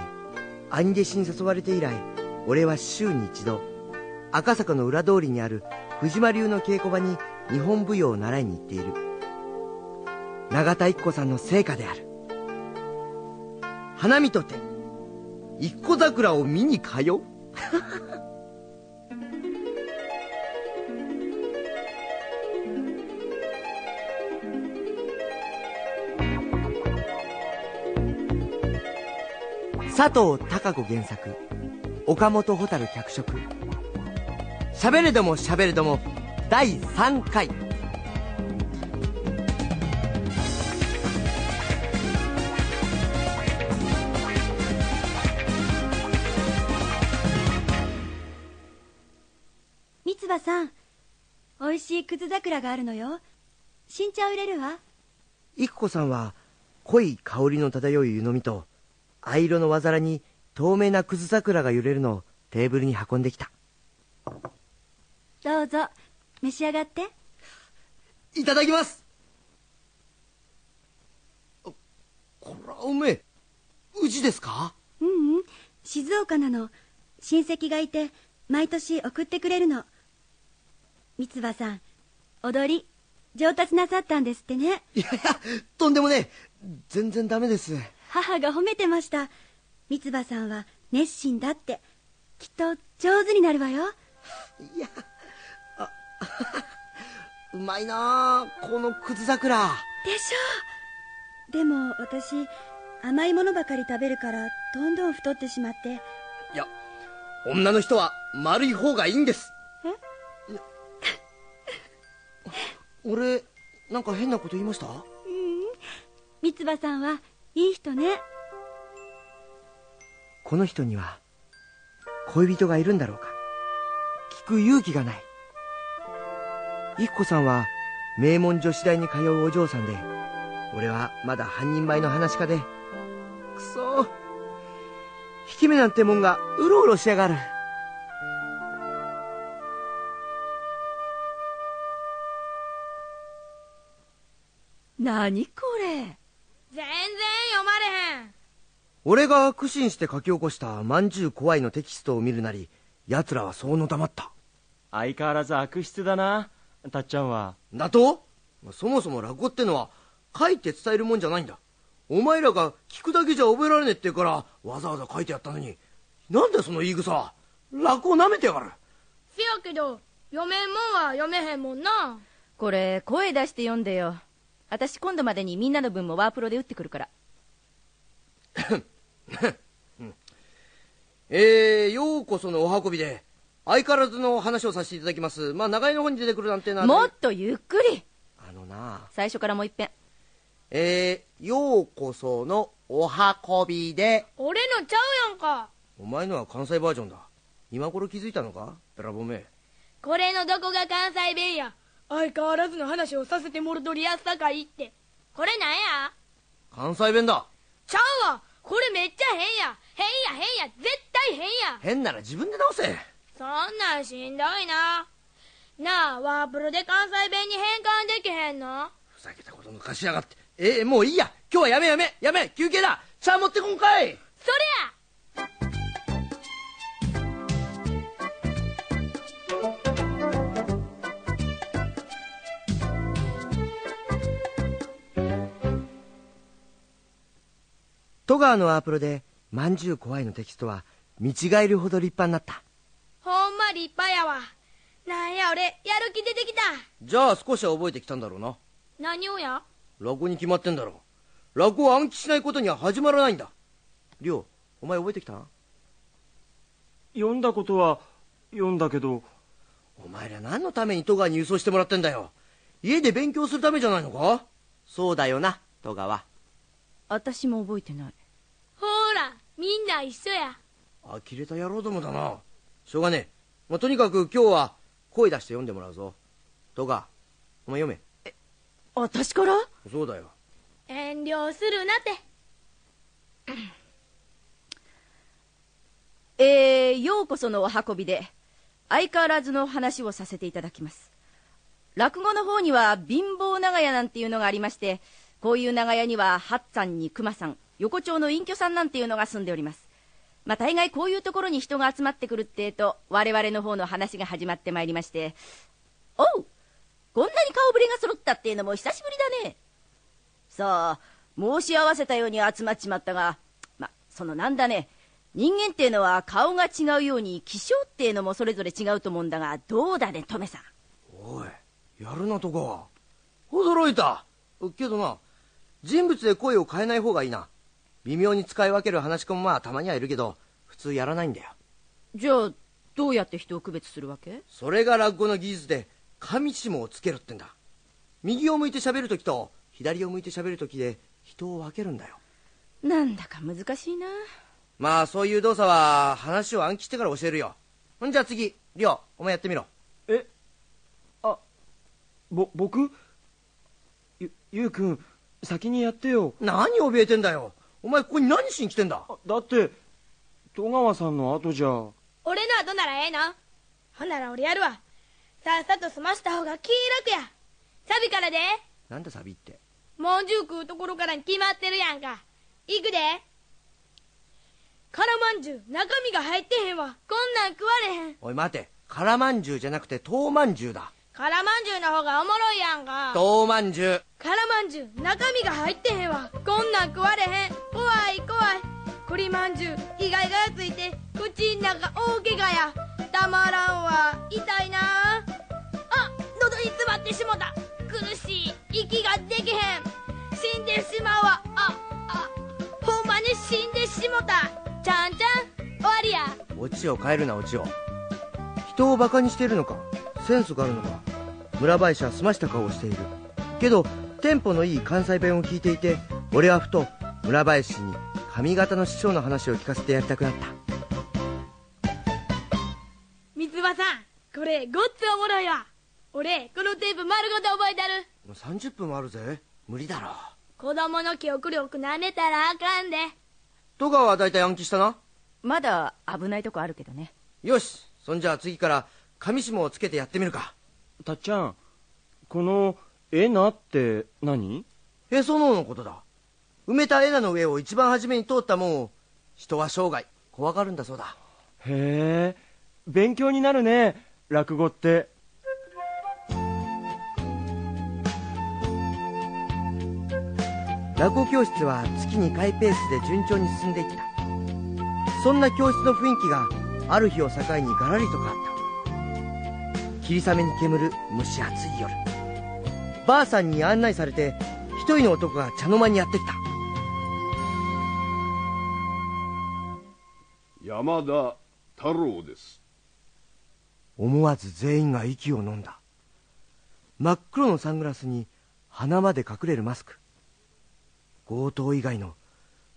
Speaker 1: 兄弟子に誘われて以来俺は週に一度赤坂の裏通りにある藤間流の稽古場に日本舞踊を習いに行っている。永田一子さんの成果である。花見とて一子桜を見に通う？[laughs] 佐藤孝子原作。岡本蛍脚色「しゃべれどもしゃべれども」第3回。
Speaker 6: 三葉さん美味しいくず桜があるのよ。新茶を入れるわ。
Speaker 1: 育子さんは濃い香りの漂う湯飲みと藍色の和皿に透明なくず桜が揺れるのをテーブルに運んできた。
Speaker 6: どうぞ召し上がって。
Speaker 1: いただきます。こらうめえうちですか？
Speaker 6: ううん。静岡なの。親戚がいて毎年送ってくれるの。三葉さん踊り上達なさったんですってね。
Speaker 1: いやいやとんでもねえ。全然ダメです
Speaker 6: 母が褒めてました。三葉さんは熱心だって。きっと上手になるわよ。
Speaker 1: いやあ [laughs] うまいなあこのくず桜。
Speaker 6: でしょでも私甘いものばかり食べるからどんどん太ってしまって。
Speaker 1: いや女の人は丸い方がいいんです。
Speaker 6: え？
Speaker 1: 俺なんか変なこと言いました？
Speaker 6: うん。三葉さんはいい人ね。
Speaker 1: この人には恋人がいるんだろうか。聞く勇気がない。育子さんは名門女子大に通うお嬢さんで俺はまだ半人前の話し家で。くそ。引き目なんてもんがうろうろしやがる。
Speaker 7: 何これ。
Speaker 9: 全然
Speaker 1: 俺が苦心して書き起こした「まんじゅう怖い」のテキストを見るなり奴らはそうの黙った。
Speaker 2: 相変わらず悪質だなたっちゃんは。
Speaker 1: だと？そもそも落語ってのは書いて伝えるもんじゃないんだ。お前らが聞くだけじゃ覚えられねえって言うからわざわざ書いてやったのに。なんでその言い草落語なめてやがる。
Speaker 9: せやけど読めんもんは読めへんもんな。
Speaker 7: これ声出して読んでよ。私今度までにみんなの分もワープロで打ってくるから
Speaker 1: えー、ようこそのお運びで相変わらずの話をさせていただきます。まあ長いの方に出てくるなんてのはね。
Speaker 7: もっとゆっくり。
Speaker 1: あのな。
Speaker 7: 最初からもう一遍。
Speaker 1: えー、ようこそのお運びで。
Speaker 9: 俺のちゃうやんか。
Speaker 1: お前のは関西バージョンだ。今頃気づいたのか？べらぼめ。
Speaker 9: これのどこが関西弁や。相変わらずの話をさせてもろとりやすさかいって。これなんや？
Speaker 1: 関西弁だ。
Speaker 9: ちゃうわこれめっちゃ変や。変や変や。絶対変や。
Speaker 1: 変なら自分で直せ。
Speaker 9: そんなんしんどいな。なあワープロで関西弁に変換できへんの？
Speaker 1: ふざけたこと抜かしやがって。えー、もういいや。今日はやめやめ。やめ。休憩だ。茶持ってこんかい。
Speaker 9: それや
Speaker 1: 戸川のワープロで「まんじゅう怖い」のテキストは見違えるほど立派になった。
Speaker 9: ほんま立派やわ。なんや俺やる気出てきた。
Speaker 1: じゃあ少しは覚えてきたんだろうな。
Speaker 9: 何をや？
Speaker 1: 落語に決まってんだろ落語を暗記しないことには始まらないんだ。亮お前覚えてきた？
Speaker 2: 読んだことは読んだけど。
Speaker 1: お前ら何のために戸川に郵送してもらってんだよ。家で勉強するためじゃないのか？そうだよな戸川
Speaker 7: 私も覚えてない
Speaker 9: みんな一緒や。
Speaker 1: 呆れた野郎どもだな。しょうがねえ、まあ、とにかく今日は声出して読んでもらうぞ。戸川お前読め。
Speaker 7: 私から？
Speaker 1: そうだよ。
Speaker 9: 遠慮するなって。
Speaker 7: えー、ようこそのお運びで相変わらずの話をさせていただきます。落語の方には貧乏長屋なんていうのがありましてこういう長屋には八さんに熊さん横丁の隠居さんなんていうのが住んでおります。まあ大概こういうところに人が集まってくるってえと我々の方の話が始まってまいりましておうこんなに顔ぶれが揃ったっていうのも久しぶりだね。さあ申し合わせたように集まっちまったがまあそのなんだね。人間っていうのは顔が違うように気性っていうのもそれぞれ違うと思うんだがどうだねトメさん。
Speaker 1: おいやるな戸川驚いた。けどな。人物で声を変えない方がいいな。微妙に使い分ける話し子もまあたまにはいるけど普通やらないんだよ。
Speaker 7: じゃあどうやって人を区別するわけ？
Speaker 1: それが落語の技術で上下をつけるってんだ。右を向いて喋る時と左を向いて喋る時で人を分けるんだよ。
Speaker 7: なんだか難しいな。
Speaker 1: まあそういう動作は話を暗記してから教えるよ。ほんじゃあ次リオお前やってみろ。
Speaker 2: え？あぼ僕？ゆゆうくん先にやってよ。
Speaker 1: 何怯えてんだよお前ここに何しに来てんだ？
Speaker 2: だって戸川さんの後じゃ。
Speaker 9: 俺の後ならええの。ほんなら俺やるわ。さっさと済ました方が気楽や。サビからで。
Speaker 1: なんだサビって？
Speaker 9: もんじゅう食うところからに決まってるやんか。いくで。からまんじゅう中身が入ってへんわ。こんなん食われへん。
Speaker 1: おい待て。からまんじゅうじゃなくて豆まんじゅうだ
Speaker 9: からまんじゅうの方がおもろいやんか。
Speaker 1: 豆まんじゅう。
Speaker 9: からまんじゅう中身が入ってへんわ。こんなん食われへん。怖い怖い。栗まんじゅう意外がついて口ん中大怪我や。たまらんわ。痛いな。あ喉に詰まってしもた。苦しい。息ができへん。死んでしまうわ。ああ。ほんまに死んでしもた。ちゃんちゃん終わりや。
Speaker 1: オチを変えるなオチを人をバカにしているのかセンスがあるのか。村林は澄ました顔をしている。けどテンポのいい関西弁を聞いていて俺はふと村林に髪型の師匠の話を聞かせてやりたくなった。
Speaker 9: 三つ葉さんこれごっつおもろいわ。俺このテープ丸ごと覚えてる。
Speaker 1: もう30分もあるぜ。無理だろ。
Speaker 9: 子供の記憶力なめたらあかんで。
Speaker 1: 戸川は大体暗記したな。
Speaker 7: まだ危ないとこあるけどね。
Speaker 1: よし。そんじゃあ次から上下をつけてやってみるか。
Speaker 2: たっちゃんこの「えな」って何？
Speaker 1: へその緒のことだ。埋めたエナの上を一番初めに通ったもんを人は生涯怖がるんだそうだ。
Speaker 2: へえ勉強になるね落語って。
Speaker 1: 落語教室は月2回ペースで順調に進んでいった。そんな教室の雰囲気がある日を境にガラリと変わった霧雨に煙る蒸し暑い夜。ばあさんに案内されて一人の男が茶の間にやってきた。
Speaker 10: 山田太郎です。
Speaker 1: 思わず全員が息を飲んだ。真っ黒のサングラスに鼻まで隠れるマスク。強盗以外の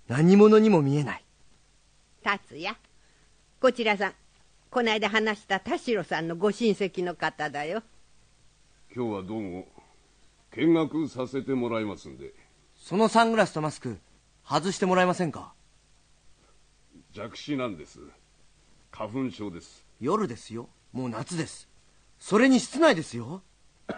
Speaker 1: 何者にも見えない。
Speaker 3: 達也こちらさんこないだ話した田代さんのご親戚の方だよ。
Speaker 10: 今日はどうも見学させてもらいますんで。
Speaker 1: そのサングラスとマスク外してもらえませんか？
Speaker 10: 弱視なんです。花粉症です。
Speaker 1: 夜ですよ。もう夏です。それに室内ですよ。[laughs]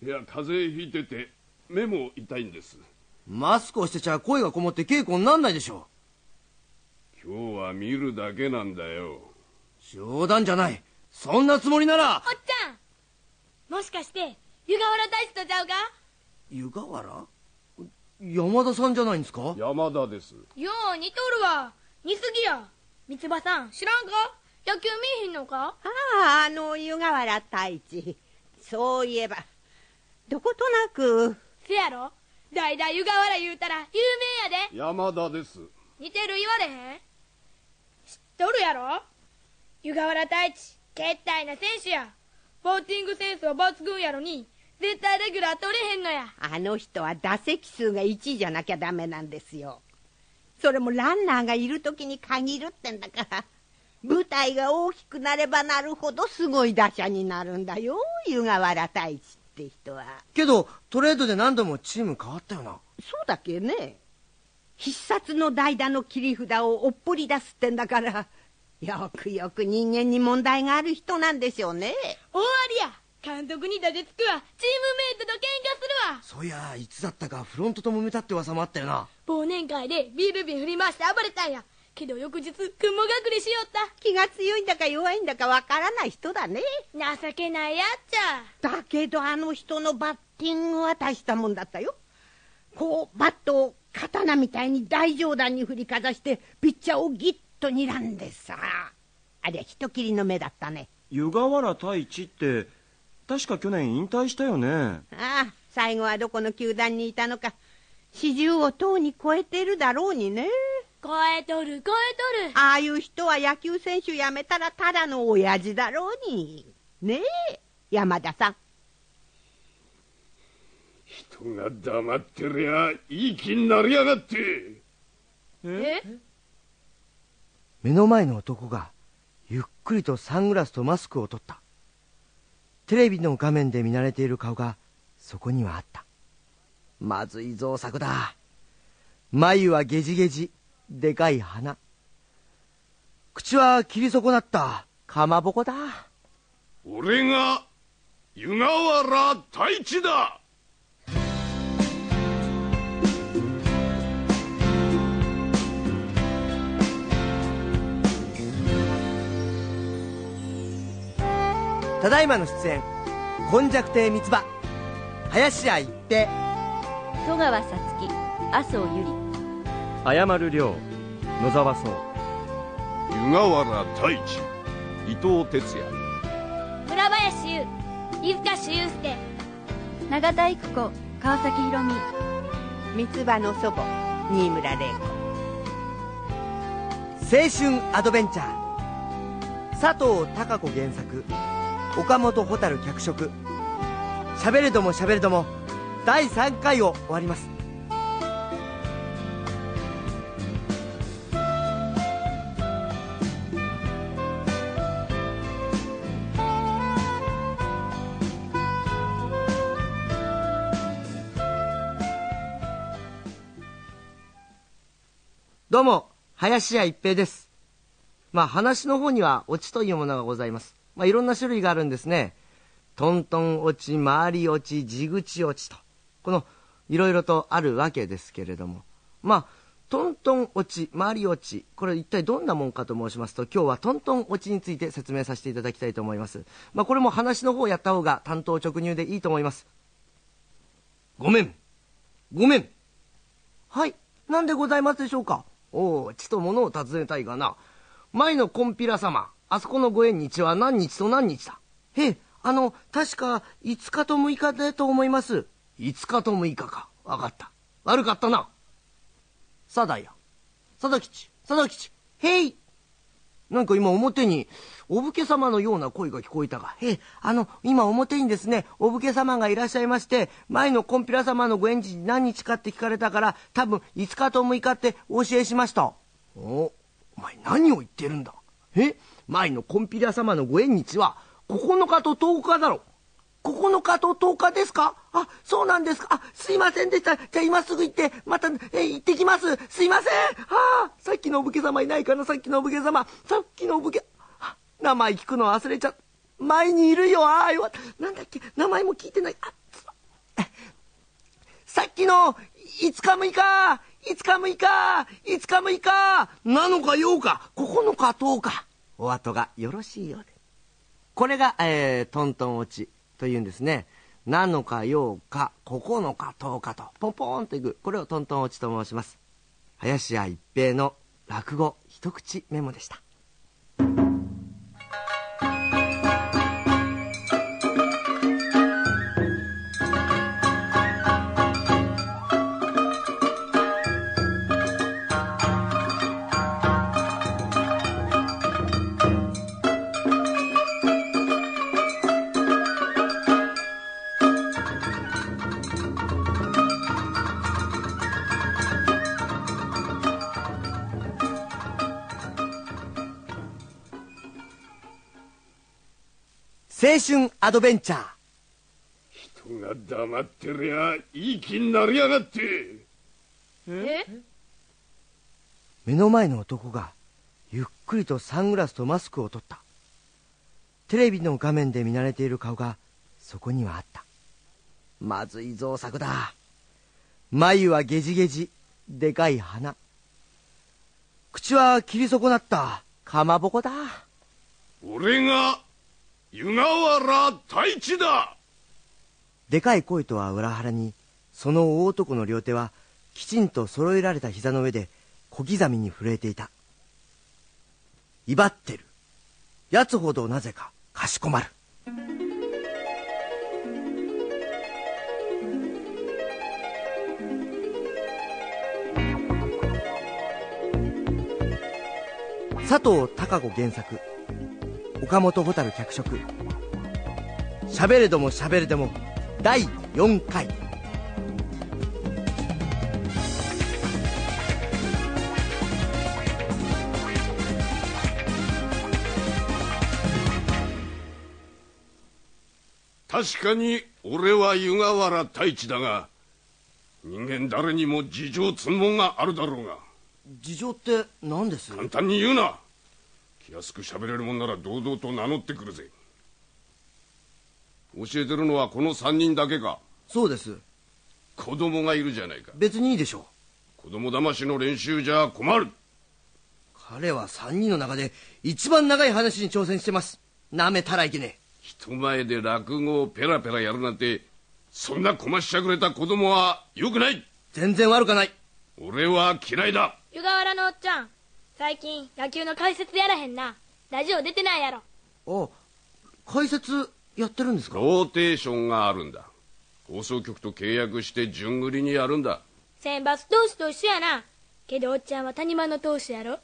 Speaker 10: いや風邪ひいてて目も痛いんです。
Speaker 1: マスクをしてちゃ声がこもって稽古になんないでしょ
Speaker 10: 今日は見るだけなんだよ
Speaker 1: 冗談じゃない。そんなつもりなら。
Speaker 9: おっちゃんもしかして湯河原大使とちゃうか？
Speaker 1: 湯河原？山田さんじゃないんですか？
Speaker 10: 山田です。
Speaker 9: よう似とるわ。似すぎや。三つ葉さん知らんか？野球見えへんのか？
Speaker 3: あああの湯河原太一。そういえばどことなく。
Speaker 9: せやろ？代々湯河原言うたら有名やで。
Speaker 10: 山田です。
Speaker 9: 似てる言われへん？知っとるやろ？湯河原太一けったいな選手や。バッティングセンスは抜群やのに絶対レギュラー取れへんのや。
Speaker 3: あの人は打席数が1位じゃなきゃダメなんですよ。それもランナーがいる時に限るってんだから舞台が大きくなればなるほどすごい打者になるんだよ湯河原太一って人は。
Speaker 1: けどトレードで何度もチーム変わったよな。
Speaker 3: そうだっけね。必殺の代打の切り札をおっぽり出すってんだからよくよく人間に問題がある人なんでしょうね。
Speaker 9: 終わりや監督に立てつくわ。チームメイトと喧嘩するわ。
Speaker 1: そういやいつだったかフロントと揉めたって噂もあったよな。
Speaker 9: 忘年会でビール瓶振り回して暴れたんや。けど翌日雲隠れしよった。
Speaker 3: 気が強いんだか弱いんだかわからない人だね。
Speaker 9: 情けないやっちゃ。
Speaker 3: だけどあの人のバッティングは大したもんだったよ。こうバットを刀みたいに大上段に振りかざしてピッチャーをギッと睨んでさ。あれ人切りの目だったね。
Speaker 2: 湯河原太一って確か去年引退したよね。
Speaker 3: ああ最後はどこの球団にいたのか。四十をとうに超えてるだろうにね。
Speaker 9: 超えとる超えとる。
Speaker 3: ああいう人は野球選手辞めたらただの親父だろうに。ねえ、山田さん。
Speaker 10: 人が黙ってりゃいい気になりやがって。
Speaker 9: え？
Speaker 1: 目の前の男がゆっくりとサングラスとマスクを取った。テレビの画面で見慣れている顔がそこにはあった。まずい造作だ。眉はゲジゲジでかい鼻。口は切り損なった。かまぼこだ。
Speaker 10: 俺が湯河原太一だ。
Speaker 1: ただいまの出演今昔亭三つ葉林家一平。
Speaker 7: 戸川さつき麻生由里
Speaker 2: 謝る亮野沢壮。
Speaker 10: 湯河原太一伊藤哲也。
Speaker 9: 村林優飯塚志雄介。
Speaker 6: 永田育子川崎宏美。
Speaker 3: 三つ葉の祖母、新村玲
Speaker 1: 青春アドベンチャー佐藤孝子原作岡本蛍脚色。しゃべれどもしゃべれども第3回を終わります。どうも林家一平です。まあ話の方にはオチというものがございます。まあいろんな種類があるんですね。トントン落ち回り落ち地口落ちと。このいろいろとあるわけですけれども。まあトントン落ち回り落ちこれ一体どんなもんかと申しますと今日はトントン落ちについて説明させていただきたいと思います。まあこれも話の方をやった方が担当直入でいいと思います。ごめん。ごめん。はい。何でございますでしょうか？おおちと物を尋ねたいがな。前のコンピラ様あそこのご縁日は何日と何日だ？へえあの確か5日と6日でと思います。5日と6日か。わかった。悪かったな。さだや。貞吉。貞吉。へい。なんか今表にお武家様のような声が聞こえたが、へえ、あの、今表にですね、お武家様がいらっしゃいまして、前のコンピラ様のご縁日何日かって聞かれたから、多分5日と6日ってお教えしました。お、お前何を言ってるんだ？え前のコンピラ様のご縁日は9日と10日だろ。9日と10日ですか？あ、そうなんですかあ、すいませんでした。じゃあ今すぐ行って、また、え、行ってきます。すいませんあ、さっきのお武家様いないかな？さっきのお武家様。さっきのお武家、あ名前聞くの忘れちゃった。前にいるよ。ああ、よかった。なんだっけ？名前も聞いてない。あ、つさっきの、5日6日、5日6日、5日6日、7日8日、9日10日。お後がよろしいようで。これが、えー、トントン落ちというんですね。7日8日、9日10日と、ポンポンといく。これをトントン落ちと申します。林家一平の落語一口メモでした。春アドベンチャー。
Speaker 10: 人が黙ってりゃいい気になりやがって。
Speaker 9: え？
Speaker 1: 目の前の男がゆっくりとサングラスとマスクを取った。テレビの画面で見慣れている顔がそこにはあった。まずい造作だ。眉はゲジゲジでかい鼻。口は切り損なった。かまぼこだ。
Speaker 10: 俺が湯河原太一だ。
Speaker 1: でかい声とは裏腹にその大男の両手はきちんと揃えられた膝の上で小刻みに震えていた。威張ってる。やつほどなぜかかしこまる。佐藤孝子原作。岡本蛍脚色「しゃべれどもしゃべれでも」第4回。
Speaker 10: 確かに俺は湯河原太一だが人間誰にも事情つんもんがあるだろうが。
Speaker 1: 事情って何です？
Speaker 10: 簡単に言うな。気安く喋れるもんなら堂々と名乗ってくるぜ。教えてるのはこの3人だけか。
Speaker 1: そうです。
Speaker 10: 子供がいるじゃないか。
Speaker 1: 別にいいでしょ
Speaker 10: 子供騙しの練習じゃ困る。
Speaker 1: 彼は3人の中で一番長い話に挑戦してます。なめたらいけねえ。
Speaker 10: 人前で落語をペラペラやるなんてそんなこましゃくれた子供はよくない。
Speaker 1: 全然悪かない。
Speaker 10: 俺は嫌いだ。
Speaker 9: 湯河原のおっちゃん最近野球の解説やらへんな。ラジオ出てないやろ。
Speaker 1: あ解説やってるんですか？
Speaker 10: ローテーションがあるんだ。放送局と契約して順繰りにやるんだ。
Speaker 9: 選抜投手と一緒やな。けどおっちゃんは谷間の投手やろ。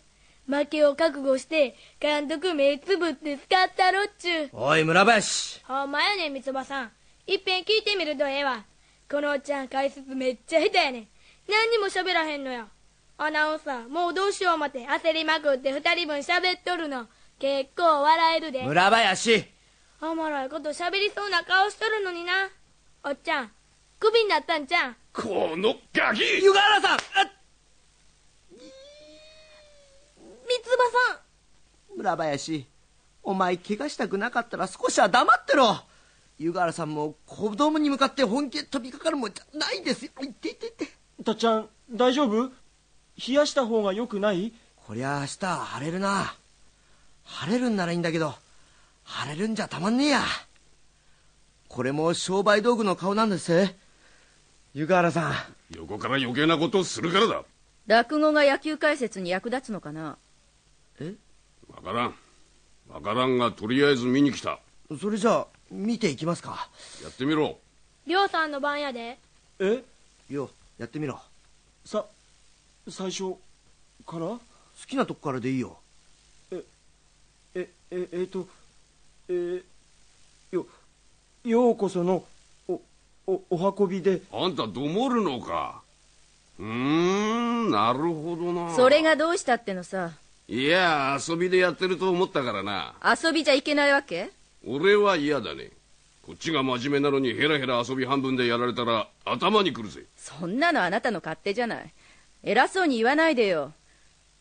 Speaker 9: 負けを覚悟して監督目つぶって使ったろっちゅう。
Speaker 1: おい村林。
Speaker 9: ほんまやねん三つ葉さん。いっぺん聞いてみるとええわ。このおっちゃん解説めっちゃ下手やね。ん何にも喋らへんのやアナウンサーもうどうしよう思て焦りまくって二人分喋っとるの。結構笑えるで。
Speaker 1: 村林。
Speaker 9: おもろいこと喋りそうな顔しとるのにな。おっちゃんクビになったんちゃん
Speaker 10: このガキ。
Speaker 1: 湯河原さん
Speaker 9: 三つ葉さん。
Speaker 1: 村林お前怪我したくなかったら少しは黙ってろ。湯河原さんも子供に向かって本気で飛びかかるもんじゃないんですよ。いっていっていって。
Speaker 2: たっちゃん大丈夫？冷やした方がよくない？
Speaker 1: こりゃ明日は晴れるな。晴れるんならいいんだけど晴れるんじゃたまんねえや。これも商売道具の顔なんです。湯河原さん。
Speaker 10: 横から余計なことをするからだ。
Speaker 7: 落語が野球解説に役立つのかな？
Speaker 1: え？
Speaker 10: わからん。わからんがとりあえず見に来た。
Speaker 1: それじゃあ見ていきますか。
Speaker 10: やってみろ。
Speaker 9: りょうさんの番やで。
Speaker 2: え？
Speaker 1: よやってみろ。
Speaker 2: さ最初から？
Speaker 1: 好きなとこからでいいよ。
Speaker 2: ええええっとえーよようこそのおおお運びで。
Speaker 10: あんたどもるのか？うーんなるほどな。
Speaker 7: それがどうしたってのさ。
Speaker 10: いや遊びでやってると思ったからな。
Speaker 7: 遊びじゃいけないわけ？
Speaker 10: 俺は嫌だね。こっちが真面目なのにヘラヘラ遊び半分でやられたら頭にくるぜ。
Speaker 7: そんなのあなたの勝手じゃない偉そうに言わないでよ。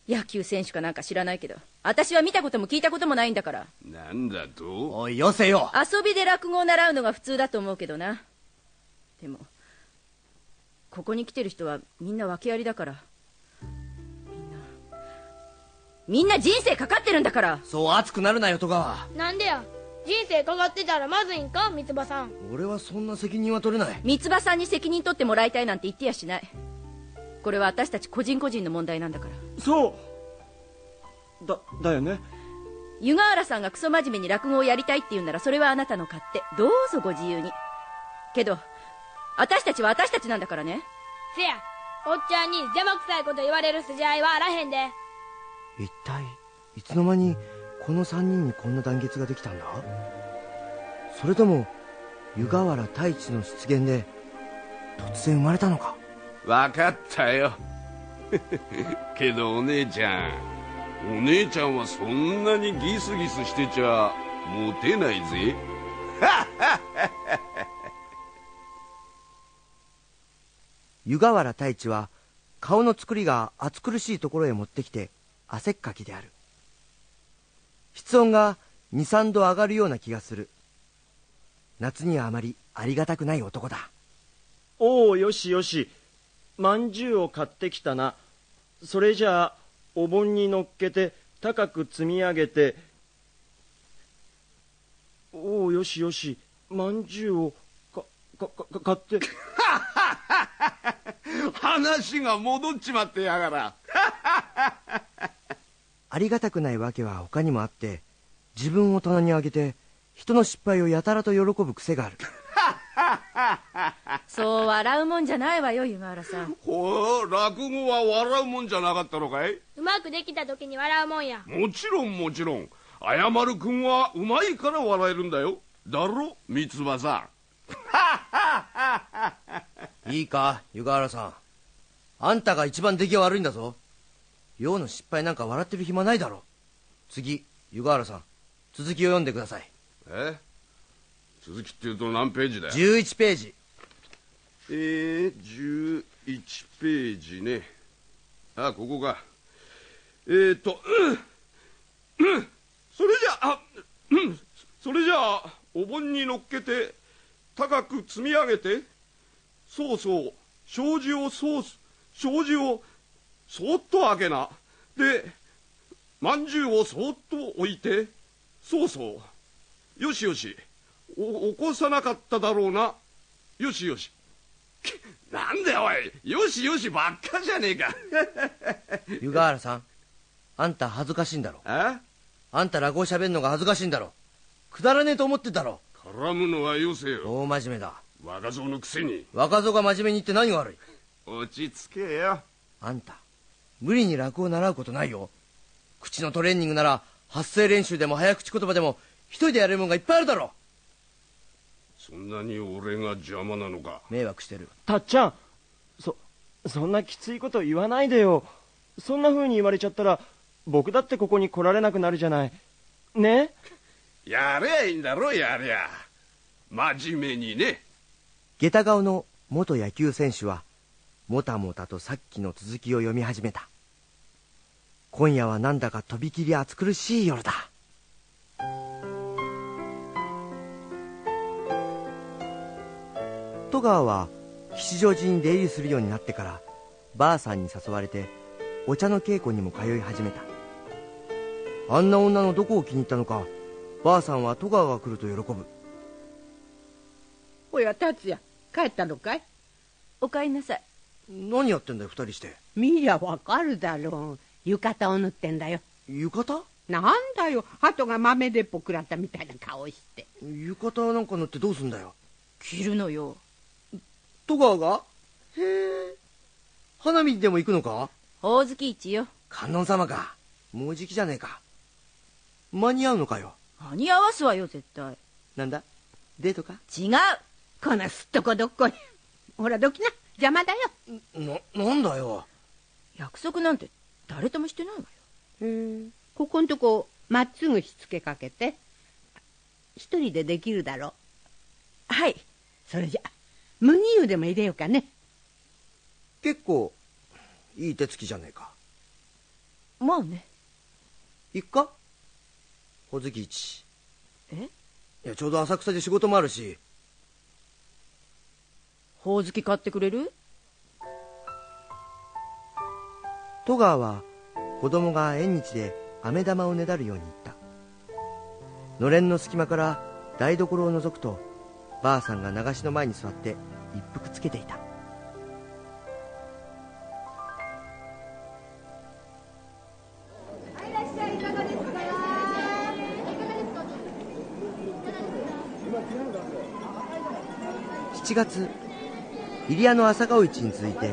Speaker 7: 野球選手かなんか知らないけど。私は見たことも聞いたこともないんだから。
Speaker 10: なんだと？
Speaker 1: おいよせよ。
Speaker 7: 遊びで落語を習うのが普通だと思うけどな。でもここに来てる人はみんな訳ありだから。みんなみんな人生かかってるんだから。
Speaker 1: そう熱くなるなよ戸川。
Speaker 9: なんでや？人生かかってたらまずいんか三つ葉さん。
Speaker 1: 俺はそんな責任は取れない。
Speaker 7: 三つ葉さんに責任取ってもらいたいなんて言ってやしないこれは私たち個人個人の問題なんだから。
Speaker 2: そう。だだよね。
Speaker 7: 湯河原さんがクソ真面目に落語をやりたいって言うならそれはあなたの勝手。どうぞご自由に。けど私たちは私たちなんだからね。
Speaker 9: せや。おっちゃんに邪魔くさいこと言われる筋合いはあらへんで。
Speaker 1: 一体いつの間にこの3人にこんな団結ができたんだ？それとも湯河原太一の出現で突然生まれたのか？
Speaker 10: 分かったよ。けどお姉ちゃんお姉ちゃんはそんなにギスギスしてちゃモテないぜ。[laughs]
Speaker 1: 湯河原太一は顔の作りが暑苦しいところへ持ってきて汗っかきである。室温が23度上がるような気がする。夏にはあまりありがたくない男だ。
Speaker 2: おおよしよしまんじゅうを買ってきたな。それじゃあお盆に乗っけて高く積み上げておおよしよしまんじゅうをかかか買って。[laughs]
Speaker 10: 話が戻っちまってやがら。[laughs]
Speaker 1: ありがたくないわけは他にもあって自分を棚に上げて人の失敗をやたらと喜ぶ癖がある [laughs]
Speaker 7: そう笑うもんじゃないわよ湯河原さん。[laughs]
Speaker 10: ほう落語は笑うもんじゃなかったのかい？
Speaker 9: 生まくできた時に笑うもんや。
Speaker 10: もちろんもちろん。謝る君はうまいから笑えるんだよ。だろ三葉さ
Speaker 1: ん。[laughs] いいか湯河原さん。あんたが一番出来が悪いんだぞ。陽の失敗なんか笑ってる暇ないだろ。次湯河原さん。続きを読んでください。
Speaker 10: え？続きっていうと何ページだよ
Speaker 1: ？11ページ。
Speaker 10: えー、11ページね。あここか。えーとうんうんそれじゃあうんそれじゃあお盆に乗っけて高く積み上げてそうそう障子をそう障子をそっと開けな。でまんじゅうをそっと置いてそうそう。よしよし。お起こさなかっただろうなよしよしなんだよおいよしよしばっかじゃねえか
Speaker 1: 湯河原さんあんた恥ずかしいんだろ
Speaker 10: あ
Speaker 1: あんた落語しゃべんのが恥ずかしいんだろくだらねえと思ってんだろ
Speaker 10: 絡むのはよせよ
Speaker 1: 大真面目だ
Speaker 10: 若造のくせに
Speaker 1: 若造が真面目に言って何が悪い
Speaker 10: 落ち着けよ
Speaker 1: あんた無理に落語を習うことないよ口のトレーニングなら発声練習でも早口言葉でも一人でやれるもんがいっぱいあるだろ
Speaker 10: そんなに俺が邪魔なのか？
Speaker 1: 迷惑してる。
Speaker 2: たっちゃんそそんなきついこと言わないでよ。そんな風に言われちゃったら僕だってここに来られなくなるじゃない。ね？
Speaker 10: やりゃいいんだろやりゃ。真面目にね。
Speaker 1: 下駄顔の元野球選手はもたもたとさっきの続きを読み始めた。今夜はなんだかとびきり暑苦しい夜だ戸川は吉祥寺に出入りするようになってからばあさんに誘われてお茶の稽古にも通い始めた。あんな女のどこを気に入ったのかばあさんは戸川が来ると喜ぶ。
Speaker 3: おや達也帰ったのかい？
Speaker 7: お帰りなさい。
Speaker 1: 何やってんだよ二人して。
Speaker 3: 見りゃわかるだろう。浴衣を縫ってんだよ。
Speaker 1: 浴衣？
Speaker 3: なんだよ。鳩が豆鉄砲食らったみたいな顔して。
Speaker 1: 浴衣なんか塗ってどうすんだよ。
Speaker 7: 着るのよ
Speaker 1: 戸川が？へえ。花見でも行くのか？
Speaker 7: ほおずき市よ。
Speaker 1: 観音様か。もうじきじゃねえか。間に合うのかよ？
Speaker 7: 間に合わすわよ絶対。
Speaker 1: なんだ？デートか？
Speaker 7: 違う。
Speaker 3: このすっとこどっこいほらどきな。邪魔だよ。
Speaker 1: ななんだよ。
Speaker 7: 約束なんて誰ともしてないわよ。
Speaker 3: へえ。ここんとこまっすぐしつけかけて。一人でできるだろ
Speaker 7: はい。
Speaker 3: それじゃ麦湯でも入れようかね。
Speaker 1: 結構いい手つきじゃねえか。
Speaker 7: まあね。
Speaker 1: 行くかほずき市
Speaker 7: え？
Speaker 1: いやちょうど浅草で仕事もあるし。
Speaker 7: ほおずき買ってくれる？
Speaker 1: 戸川は子供が縁日で飴玉をねだるように言った。のれんの隙間から台所を覗くとばあさんが流しの前に座って一服つけていた。7月入谷の朝顔市に続いて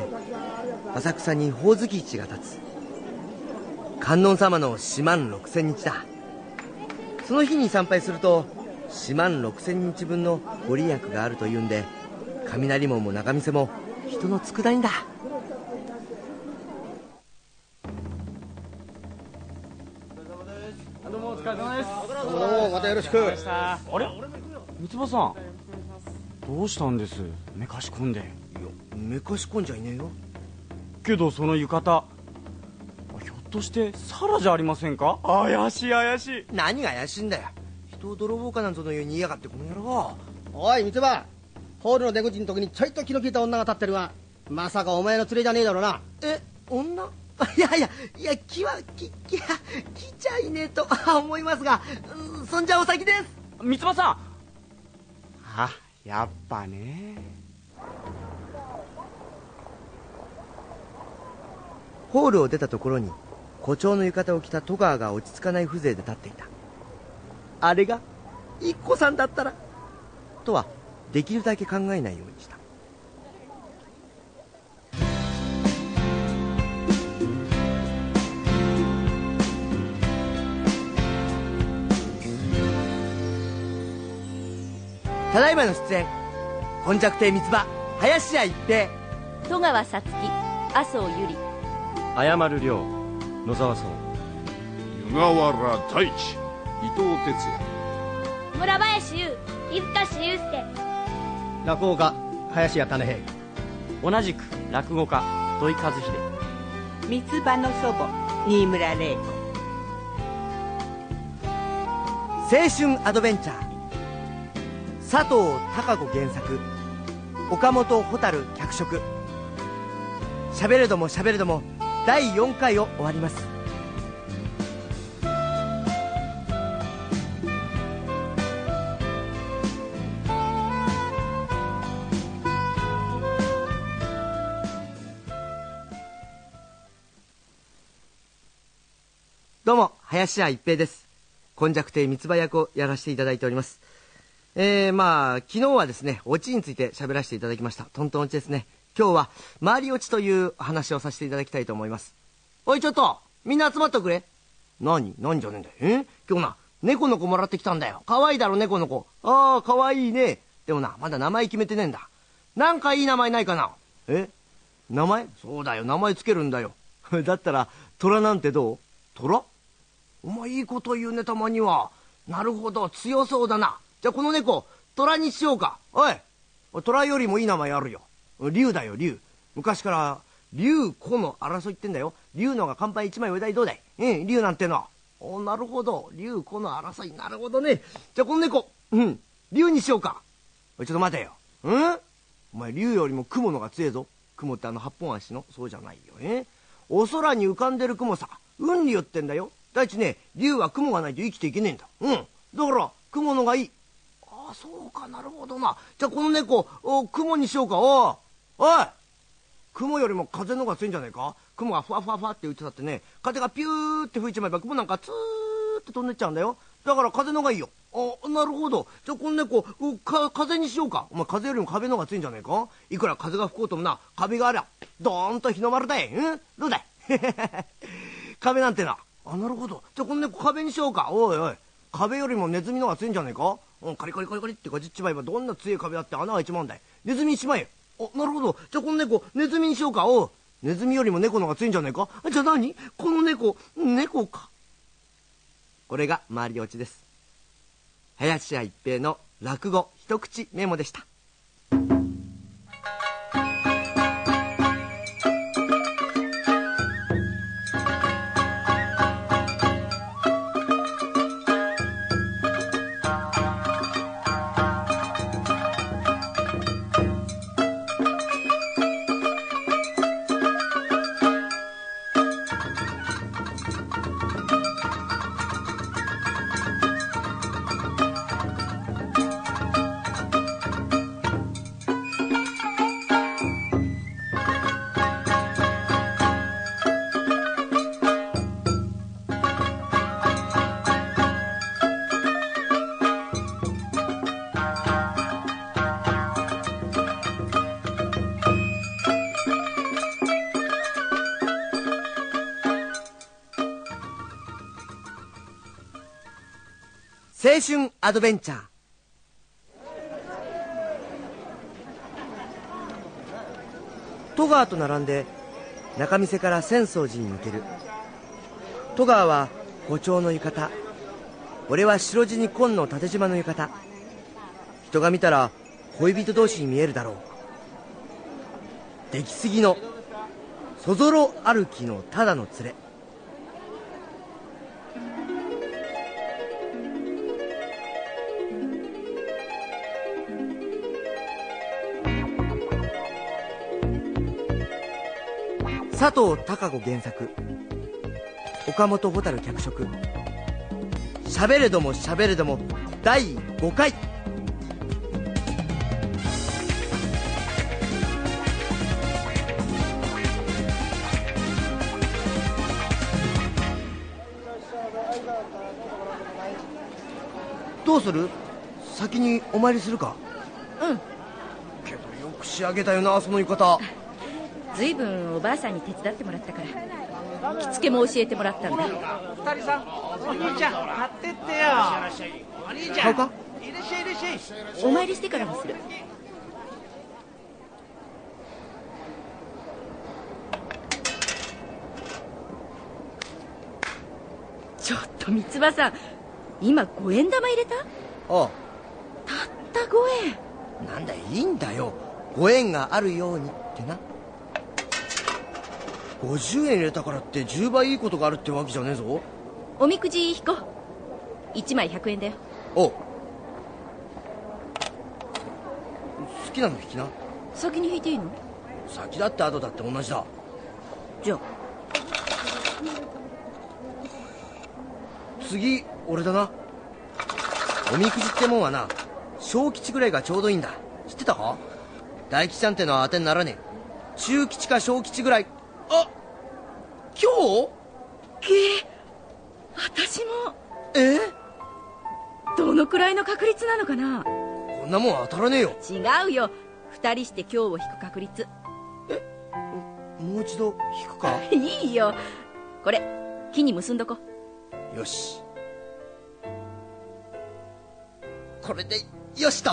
Speaker 1: 浅草にほおずき市が立つ観音様の四万六千日だ。その日に参拝すると四万六千日分のご利益があるというんで雷門も仲見世も人の佃煮だ。
Speaker 11: どうもお疲れ様です。
Speaker 12: どうもまたよろしく。
Speaker 11: あれ？三葉さん。どうしたんです？めかし込んで。
Speaker 1: めかし込んじゃいねえよ。
Speaker 11: けどその浴衣。ひょっとしてサラじゃありませんか？怪しい怪しい。
Speaker 1: 何が怪しいんだよ人を泥棒かなんぞのように言いやがってこの野郎。
Speaker 12: おい三つ葉。ホールの出口の時にちょいと気の利いた女が立ってるがまさかお前の連れじゃねえだろうな。
Speaker 1: え女？[laughs] いやいやいや気は気気は来ちゃいねえと [laughs] 思いますがうんそんじゃお先です。
Speaker 11: 三葉さん。あやっぱね。
Speaker 1: ホールを出たところに誇張の浴衣を着た戸川が落ち着かない風情で立っていたあれが一個さんだったらとはできるだけ考えないようにした。ただいまの出演本弱亭三つ葉林家一平。
Speaker 7: 戸川さつき麻生由里
Speaker 2: 謝る亮野沢荘
Speaker 10: 湯河原太一。伊藤哲也。
Speaker 9: 村林優飯塚志雄介。
Speaker 12: 落語家林家種平。
Speaker 11: 同じく落語家土井和秀。
Speaker 13: 三つ葉の祖母新村玲子。
Speaker 1: 青春アドベンチャー。佐藤孝子原作。岡本蛍脚色。しゃべれどもしゃべれども第4回を終わります林家一平です。今昔亭三つ葉役をやらせていただいております。えー、まあ昨日はですねオチについて喋らせていただきました。トントンオチですね。今日は周り落ちという話をさせていただきたいと思います。おいちょっとみんな集まってくれ。何？何じゃねえんだよ。え？今日な猫の子もらってきたんだよ。可愛いだろ猫の子。ああ可愛いね。でもなまだ名前決めてねえんだ。なんかいい名前ないかな？え？名前？そうだよ名前つけるんだよ。[laughs] だったら虎なんてどう？虎？お前いいこと言うねたまには。なるほど強そうだな。じゃあこの猫虎にしようか。おい虎よりもいい名前あるよ。竜だよ竜昔から竜子の争いってんだよ。竜のが乾杯一枚上だいどうだい？うん竜なんての。おなるほど。竜子の争い。なるほどね。じゃあこの猫うん竜にしようか。おいちょっと待てよ。うん？お前竜よりも雲のが強えぞ。雲ってあの八本足の？そうじゃないよ。え？お空に浮かんでる雲さ。雲竜ってんだよ。第一ね竜は雲がないと生きていけねえんだ。うん。だから雲のがいい。ああそうかなるほどな。じゃあこの猫お雲にしようか。おいおい。雲よりも風の方が強いんじゃないか？雲がふわふわふわって浮いてたってね。風がピューって吹いちまえば雲なんかツーって飛んでっちゃうんだよ。だから風のがいいよ。あなるほど。じゃあこの猫か風にしようか。お前風よりも壁の方が強いんじゃないか？いくら風が吹こうともな壁がありゃドーンと日の丸だい。うん？どうだい？[laughs] 壁なんてなあなるほど。じゃあこの猫壁にしようか。おいおい。壁よりもネズミの方が強いんじゃないか？うんカリカリカリカリってかじっちまえばどんな強い壁だって穴が一万だい。ネズミにしまえ。あなるほど。じゃあこの猫ネズミにしようか。おう。ネズミよりも猫の方が強いんじゃないか？じゃあ何？この猫猫か。これが周り落ちです。林家一平の落語一口メモでした。アドベンチャー。戸川と並んで仲見世から浅草寺に抜ける。戸川は五丁の浴衣。俺は白地に紺の縦縞の浴衣。人が見たら恋人同士に見えるだろう。出来すぎのそぞろ歩きのただの連れ。佐藤孝子原作。岡本蛍脚色。しゃべれどもしゃべれども第5回。どうする？先にお参りするか？
Speaker 7: うん。
Speaker 1: けどよく仕上げたよなその浴衣
Speaker 7: ずいぶんおばあさんに手伝ってもらったから着付けも教えてもらったんだ。
Speaker 14: 二人さんお兄ちゃん買ってってよ。お兄ちゃん
Speaker 1: 買うか？
Speaker 14: いらっしゃいいらっしゃい。
Speaker 7: お参りしてからにする。ちょっと三つ葉さん今五円玉入れた？
Speaker 1: ああ。
Speaker 7: たった五円。
Speaker 1: なんだいいんだよ。ご縁があるようにってな50円入れたからって10倍いいことがあるってわけじゃねえぞ。
Speaker 7: おみくじ引こう。1枚100円だよ。
Speaker 1: お。う好きなの引きな。
Speaker 7: 先に引いていいの？
Speaker 1: 先だって後だって同じだ。
Speaker 7: じゃあ。
Speaker 1: 次俺だな。おみくじってもんはな小吉ぐらいがちょうどいいんだ。知ってたか？大吉ちゃんってのは当てにならねえ。中吉か小吉ぐらいあ今日？
Speaker 7: けえ私も。
Speaker 1: え？
Speaker 7: どのくらいの確率なのかな？
Speaker 1: こんなもん当たらねえよ。
Speaker 7: 違うよ。二人して今日を引く確率。
Speaker 1: もう一度引くか？[laughs]
Speaker 7: いいよ。これ木に結んどこ
Speaker 1: よし。これでよしと。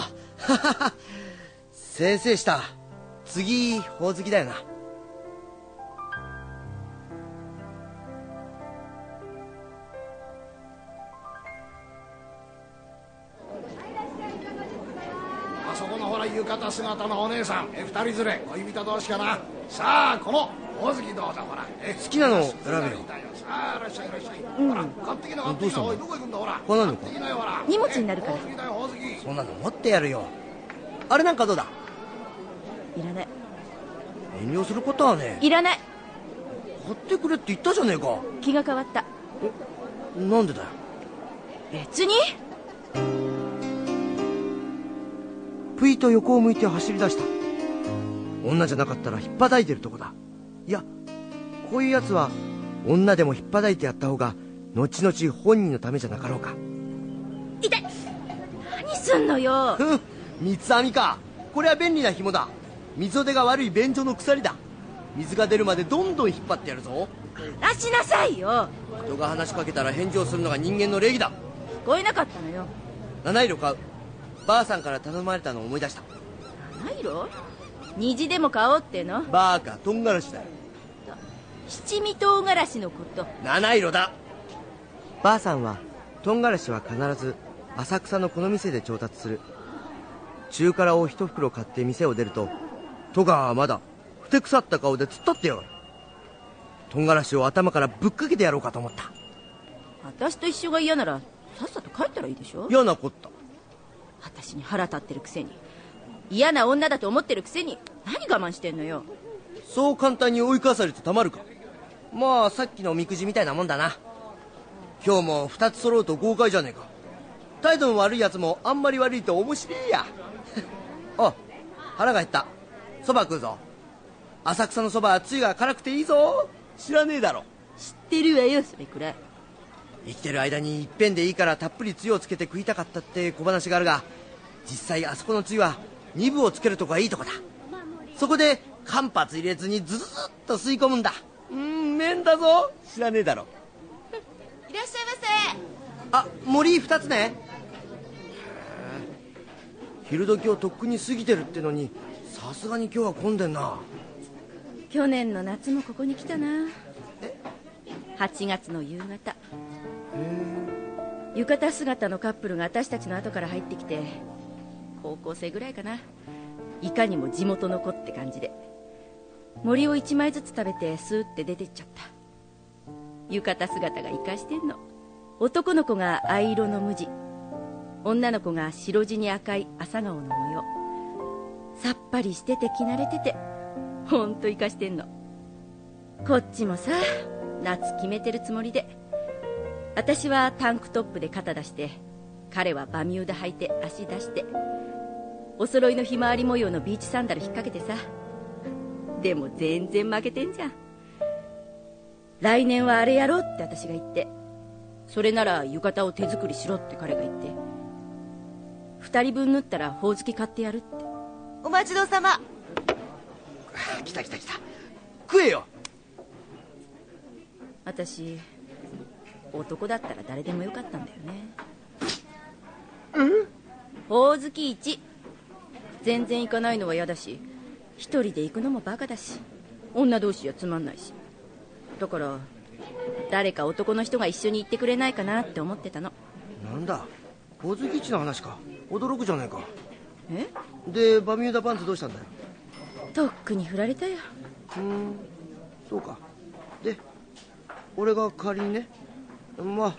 Speaker 1: [laughs] 先生した。次ほおずきだよな
Speaker 15: あそこのほら浴衣姿のお姉さん。え二人連れ。恋人同士かな。さあこのほおずきどうぞほらえ
Speaker 1: 好きなの選べよ。
Speaker 15: さあいらっしゃいいらっしゃい、
Speaker 7: うん。
Speaker 15: ほら買ってきな買ってき
Speaker 1: どうしたの？
Speaker 15: なおいどこ行くんだほら。
Speaker 1: これ何か？
Speaker 15: 買ってきなよほら。
Speaker 7: 荷物になるから。
Speaker 1: そんなの持ってやるよ。あれなんかどうだ？
Speaker 7: いらない。
Speaker 1: 遠慮することはね。
Speaker 7: いらない。
Speaker 1: 買ってくれって言ったじゃねえか。
Speaker 7: 気が変わった。
Speaker 1: なんでだよ？
Speaker 7: 別に
Speaker 1: ぷいと横を向いて走り出した。女じゃなかったら引っ叩いてるとこだ。いやこういうやつは女でも引っ叩いてやった方が後々本人のためじゃなかろうか。
Speaker 7: 痛い。何すんのよ。
Speaker 1: ふん三つ編みか。これは便利な紐だ。溝出が悪い便所の鎖だ。水が出るまでどんどん引っ張ってやるぞ。
Speaker 7: 出しなさいよ。
Speaker 1: 人が話しかけたら返事をするのが人間の礼儀だ。
Speaker 7: 聞こえなかったのよ。
Speaker 1: 七色買うばあさんから頼まれたのを思い出した。
Speaker 7: 七色？虹でも買おうっての？
Speaker 1: バーカとんがらしだよ。
Speaker 7: 七味唐辛子のこと。
Speaker 1: 七色だ。ばあさんはとんがらしは必ず浅草のこの店で調達する。中辛を一袋買って店を出ると戸川はまだふてくさった顔で突っ立ってよとんがらしを頭からぶっかけてやろうかと思った。
Speaker 7: 私と一緒が嫌ならさっさと帰ったらいいでしょ？
Speaker 1: 嫌なこった
Speaker 7: 私に腹立ってるくせに。嫌な女だと思ってるくせに。何我慢してんのよ。
Speaker 1: そう簡単に追い返されてたまるか。まあさっきのおみくじみたいなもんだな。今日も二つ揃うと豪快じゃねえか。態度の悪いやつもあんまり悪いと面白いや。[laughs] あ腹が減った。そば食うぞ。浅草のそばはつゆが辛くていいぞ。知らねえだろ。
Speaker 7: 知ってるわよそれくらい
Speaker 1: 生きてる間にいっぺんでいいからたっぷりつゆをつけて食いたかったって小話があるが実際あそこのつゆは2分をつけるとこがいいとこだ。そこで間髪入れずにズズズッと吸い込むんだ。うん麺だぞ。知らねえだろ。
Speaker 8: いらっしゃいませ。
Speaker 1: あ森二つね。昼時をとっくに過ぎてるってのにさすがに今日は混んでんな。
Speaker 7: 去年の夏もここに来たな。8月の夕方浴衣姿のカップルが私たちの後から入ってきて高校生ぐらいかな。いかにも地元の子って感じで。森を1枚ずつ食べてスーって出てっちゃった。浴衣姿が生かしてんの。男の子が藍色の無地。女の子が白地に赤い朝顔の模様。さっぱりしてて着慣れててほんと生かしてんの。こっちもさ夏決めてるつもりで。私はタンクトップで肩出して彼はバミューダ履いて足出してお揃いのひまわり模様のビーチサンダル引っ掛けてさ。でも全然負けてんじゃん。来年はあれやろうって私が言ってそれなら浴衣を手作りしろって彼が言って二人分縫ったらほおずき買ってやるって。
Speaker 8: お待ちどうさま。
Speaker 1: 来た来た来た。食えよ。
Speaker 7: 私男だったら誰でもよかったんだよね。
Speaker 1: うん？
Speaker 7: ほおずき一全然行かないのは嫌だし一人で行くのもバカだし女同士はつまんないし。だから誰か男の人が一緒に行ってくれないかなって思ってたの。
Speaker 1: なんだ？ほずき市の話か。驚くじゃないか。
Speaker 7: え？
Speaker 1: でバミューダパンツどうしたんだよ？
Speaker 7: とっくに振られたよ。
Speaker 1: うん。そうか。で俺が代わりにねまあ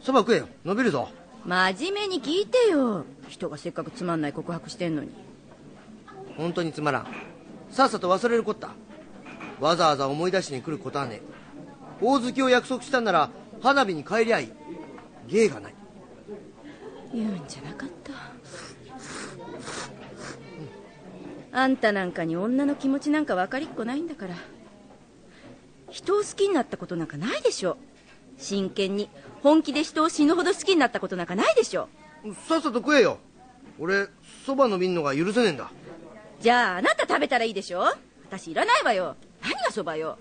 Speaker 1: そば食えよ。伸びるぞ。
Speaker 7: 真面目に聞いてよ。人がせっかくつまんない告白してんのに。
Speaker 1: 本当につまらん。さっさと忘れるこった。わざわざ思い出しに来ることはねえ。大月を約束したんなら花火に帰りゃいい。芸がない。
Speaker 7: 言うんじゃなかった。あんたなんかに女の気持ちなんか分かりっこないんだから。人を好きになったことなんかないでしょ真剣に本気で人を死ぬほど好きになったことなんかないでしょ。
Speaker 1: さっさと食えよ。俺そば伸びんのが許せねえんだ。
Speaker 7: じゃああなた食べたらいいでしょ。私いらないわよ。何がそばよ。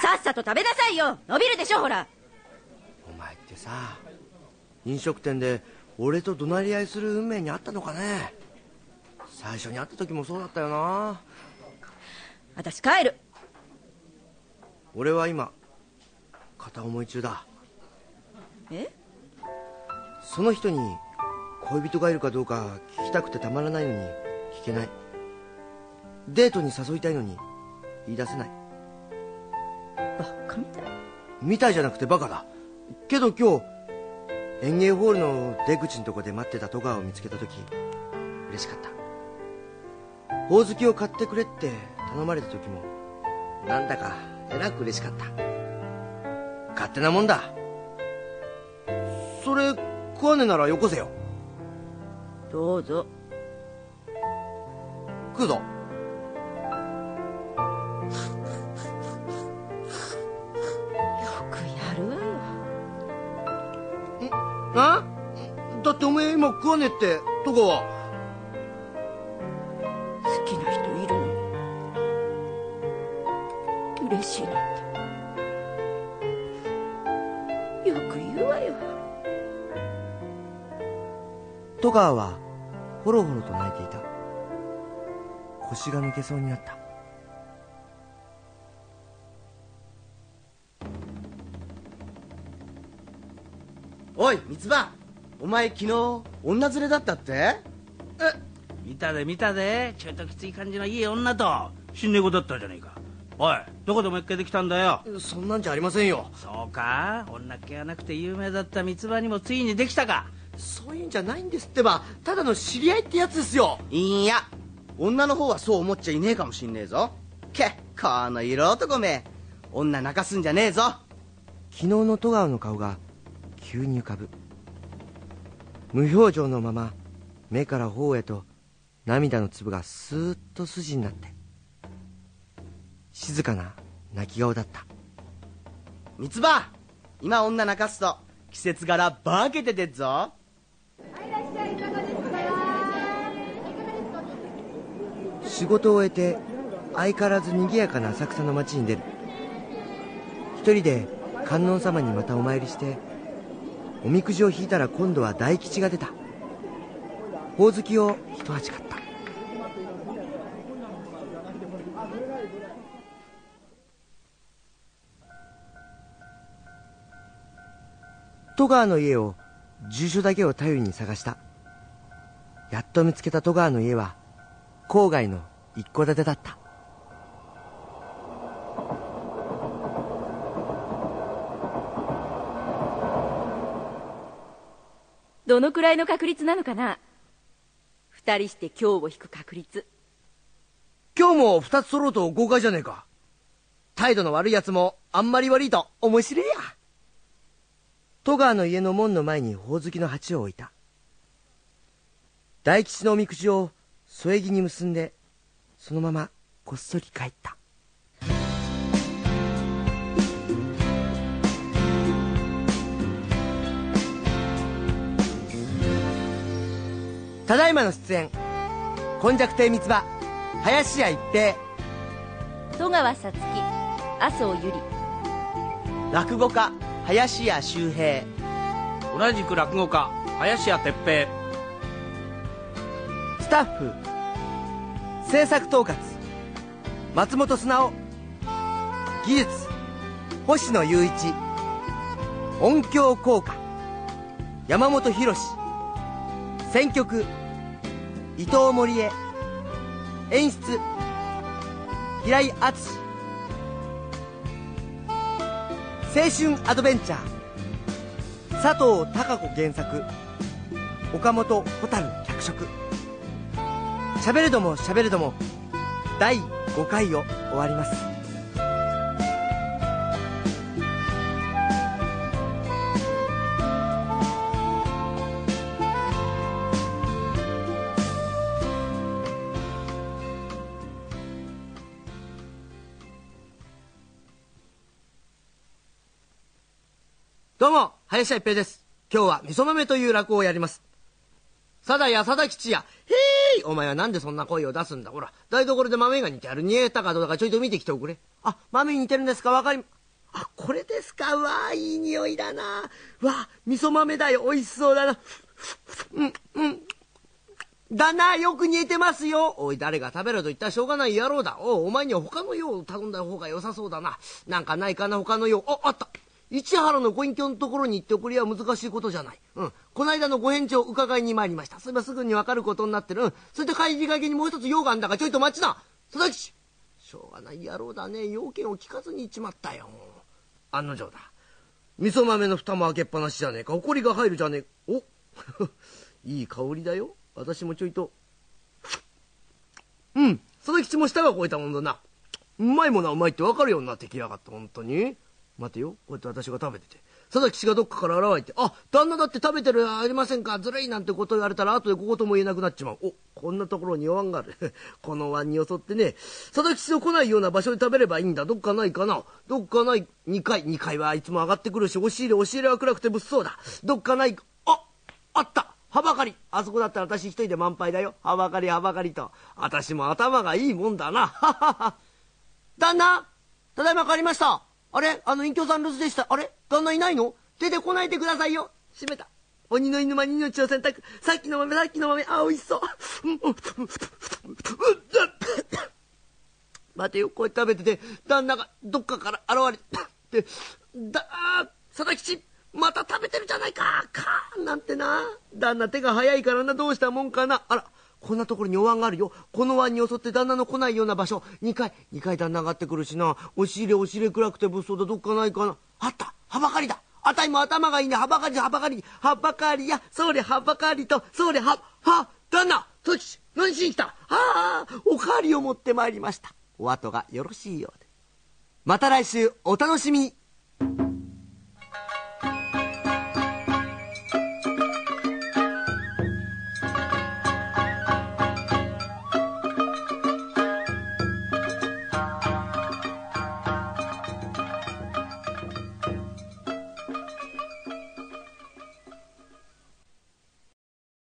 Speaker 7: さっさと食べなさいよ。伸びるでしょほら。
Speaker 1: お前ってさ飲食店で俺と怒鳴り合いする運命にあったのかね。最初に会った時もそうだったよな。
Speaker 7: 私帰る。
Speaker 1: 俺は今片思い中だ。
Speaker 7: え？
Speaker 1: その人に恋人がいるかどうか聞きたくてたまらないのに聞けない。デートに誘いたいのに言い出せない。
Speaker 7: バカみたい。
Speaker 1: みたいじゃなくてバカだ。けど今日園芸ホールの出口のとこで待ってた戸川を見つけた時嬉しかった。ほおずきを買ってくれって頼まれた時もなんだかえらく嬉しかった勝手なもんだ。それ食わねえならよこせよ。
Speaker 7: どうぞ。
Speaker 1: 食うぞ。
Speaker 7: よくやるわよ。
Speaker 1: あ？だっておめえ今食わねえって戸川
Speaker 7: 好
Speaker 1: 戸川はほろほろと泣いていた。腰が抜けそうになった。
Speaker 2: おい三つ葉。お前昨日女連れだったって？え
Speaker 14: 見たで見たで。ちょいときつい感じのいい女と。死んね子だったじゃねえか。おいどこでもう一回できたんだよ。
Speaker 1: そんなんじゃありませんよ。
Speaker 14: そうか。女っ気がなくて有名だった三つ葉にもついにできたか
Speaker 1: そういうんじゃないんですってば。ただの知り合いってやつですよ。
Speaker 2: いいや女の方はそう思っちゃいねえかもしんねえぞ。けこの色男め。女泣かすんじゃねえぞ。
Speaker 1: 昨日の戸川の顔が急に浮かぶ。無表情のまま目から頬へと涙の粒がスーッと筋になって。静かな泣き顔だった。
Speaker 2: 三つ葉今女泣かすと季節柄化けててっぞ
Speaker 1: 仕事を終えて相変わらず賑やかな浅草の街に出る。一人で観音様にまたお参りしておみくじを引いたら今度は大吉が出た。ほおずきを一鉢買った。戸川の家を住所だけを頼りに探した。やっと見つけた戸川の家は郊外の一戸建てだった。
Speaker 7: どのくらいの確率なのかな？二人して今日を引く確率。
Speaker 1: 今日も二つ揃うと豪快じゃねえか。態度の悪い奴もあんまり悪いと面白いや。戸川の家の門の前にほおずきの鉢を置いた。大吉のおみくじを添え木に結んでそのままこっそり帰った。ただいまの出演今昔亭三つ葉林家一平。
Speaker 7: 戸川さつき麻生由里
Speaker 2: 落語家林家周平。
Speaker 14: 同じく落語家林家哲平。
Speaker 1: タッフ制作統括。松本素直技術。星野雄一。音響効果。山本博選曲。伊藤森江演出。平井敦。青春アドベンチャー。佐藤孝子原作。岡本蛍脚色。しゃべれどもしゃべれども第5回を終わります。どうも林家一平です。今日は味噌豆という落語をやります。さだやさだ吉や、へいお前はなんでそんな声を出すんだほら、台所で豆が似てある。煮えたかどうかちょいと見てきておくれ。あ、豆似てるんですか？わかり、あ、これですか？わあ、いい匂いだな。わあ、味噌豆だよ。美味しそうだな。うん、うん。だな、よく煮えてますよ。おい、誰が食べろと言ったらしょうがない野郎だ。おお前には他の用を頼んだ方が良さそうだな。なんかないかな、他の用。あ、あった。市原のご隠居のところに行って送りは難しいことじゃない。うん。この間のご返事を伺いに参りました。そういえばすぐにわかることになってる。うん。それで帰りがけにもう一つ用があんだが、ちょいと待ちな。佐々木しょうがない野郎だね。要件を聞かずに行っちまったよ。案の定だ。味噌豆の蓋も開けっぱなしじゃねえか。埃が入るじゃねえ。お [laughs] いい香りだよ。私もちょいと。うん。佐々吉も舌が超えたもんだな。うまいものはうまいってわかるようになってきやがった、本当に。待てよ。こうやって私が食べてて。佐々木氏がどっかから現れて「あ旦那だって食べてるありませんか？ずるい」なんてこと言われたら後で小言も言えなくなっちまう。おこんなところにお椀がある。[laughs] この椀によそってね。佐々木氏の来ないような場所で食べればいいんだ。どっかないかな？どっかない2階2階はいつも上がってくるし押し入れ押し入れは暗くて物騒だ。どっかないああった。はばかり。あそこだったら私一人で満杯だよ。はばかりはばかりと。私も頭がいいもんだな。ははは。旦那ただいま帰りました。あれ？あの隠居さん留守でした。あれ？旦那いないの？出てこないでくださいよ。閉めた。鬼の犬間に命を選択。さっきの豆、さっきの豆。あ、美味しそう。[laughs] 待てよ、こうやって食べてて、旦那がどっかから現れて、だ、佐々吉、また食べてるじゃないか、かなんてな。旦那手が早いからな、どうしたもんかな。あら、こんなところにお椀があるよ。この椀に襲って旦那の来ないような場所。2階、2階旦那上がってくるしな。押し入れ押し入れ暗くて物騒だ。どっかないかな。あったはばかりだあたいも頭がいいね。はばかりはばかり。はばかりや。それはばかりと、それは、は、旦那そち、何しに来た？はあ、おかわりを持ってまいりました。お後がよろしいようで。また来週お楽しみに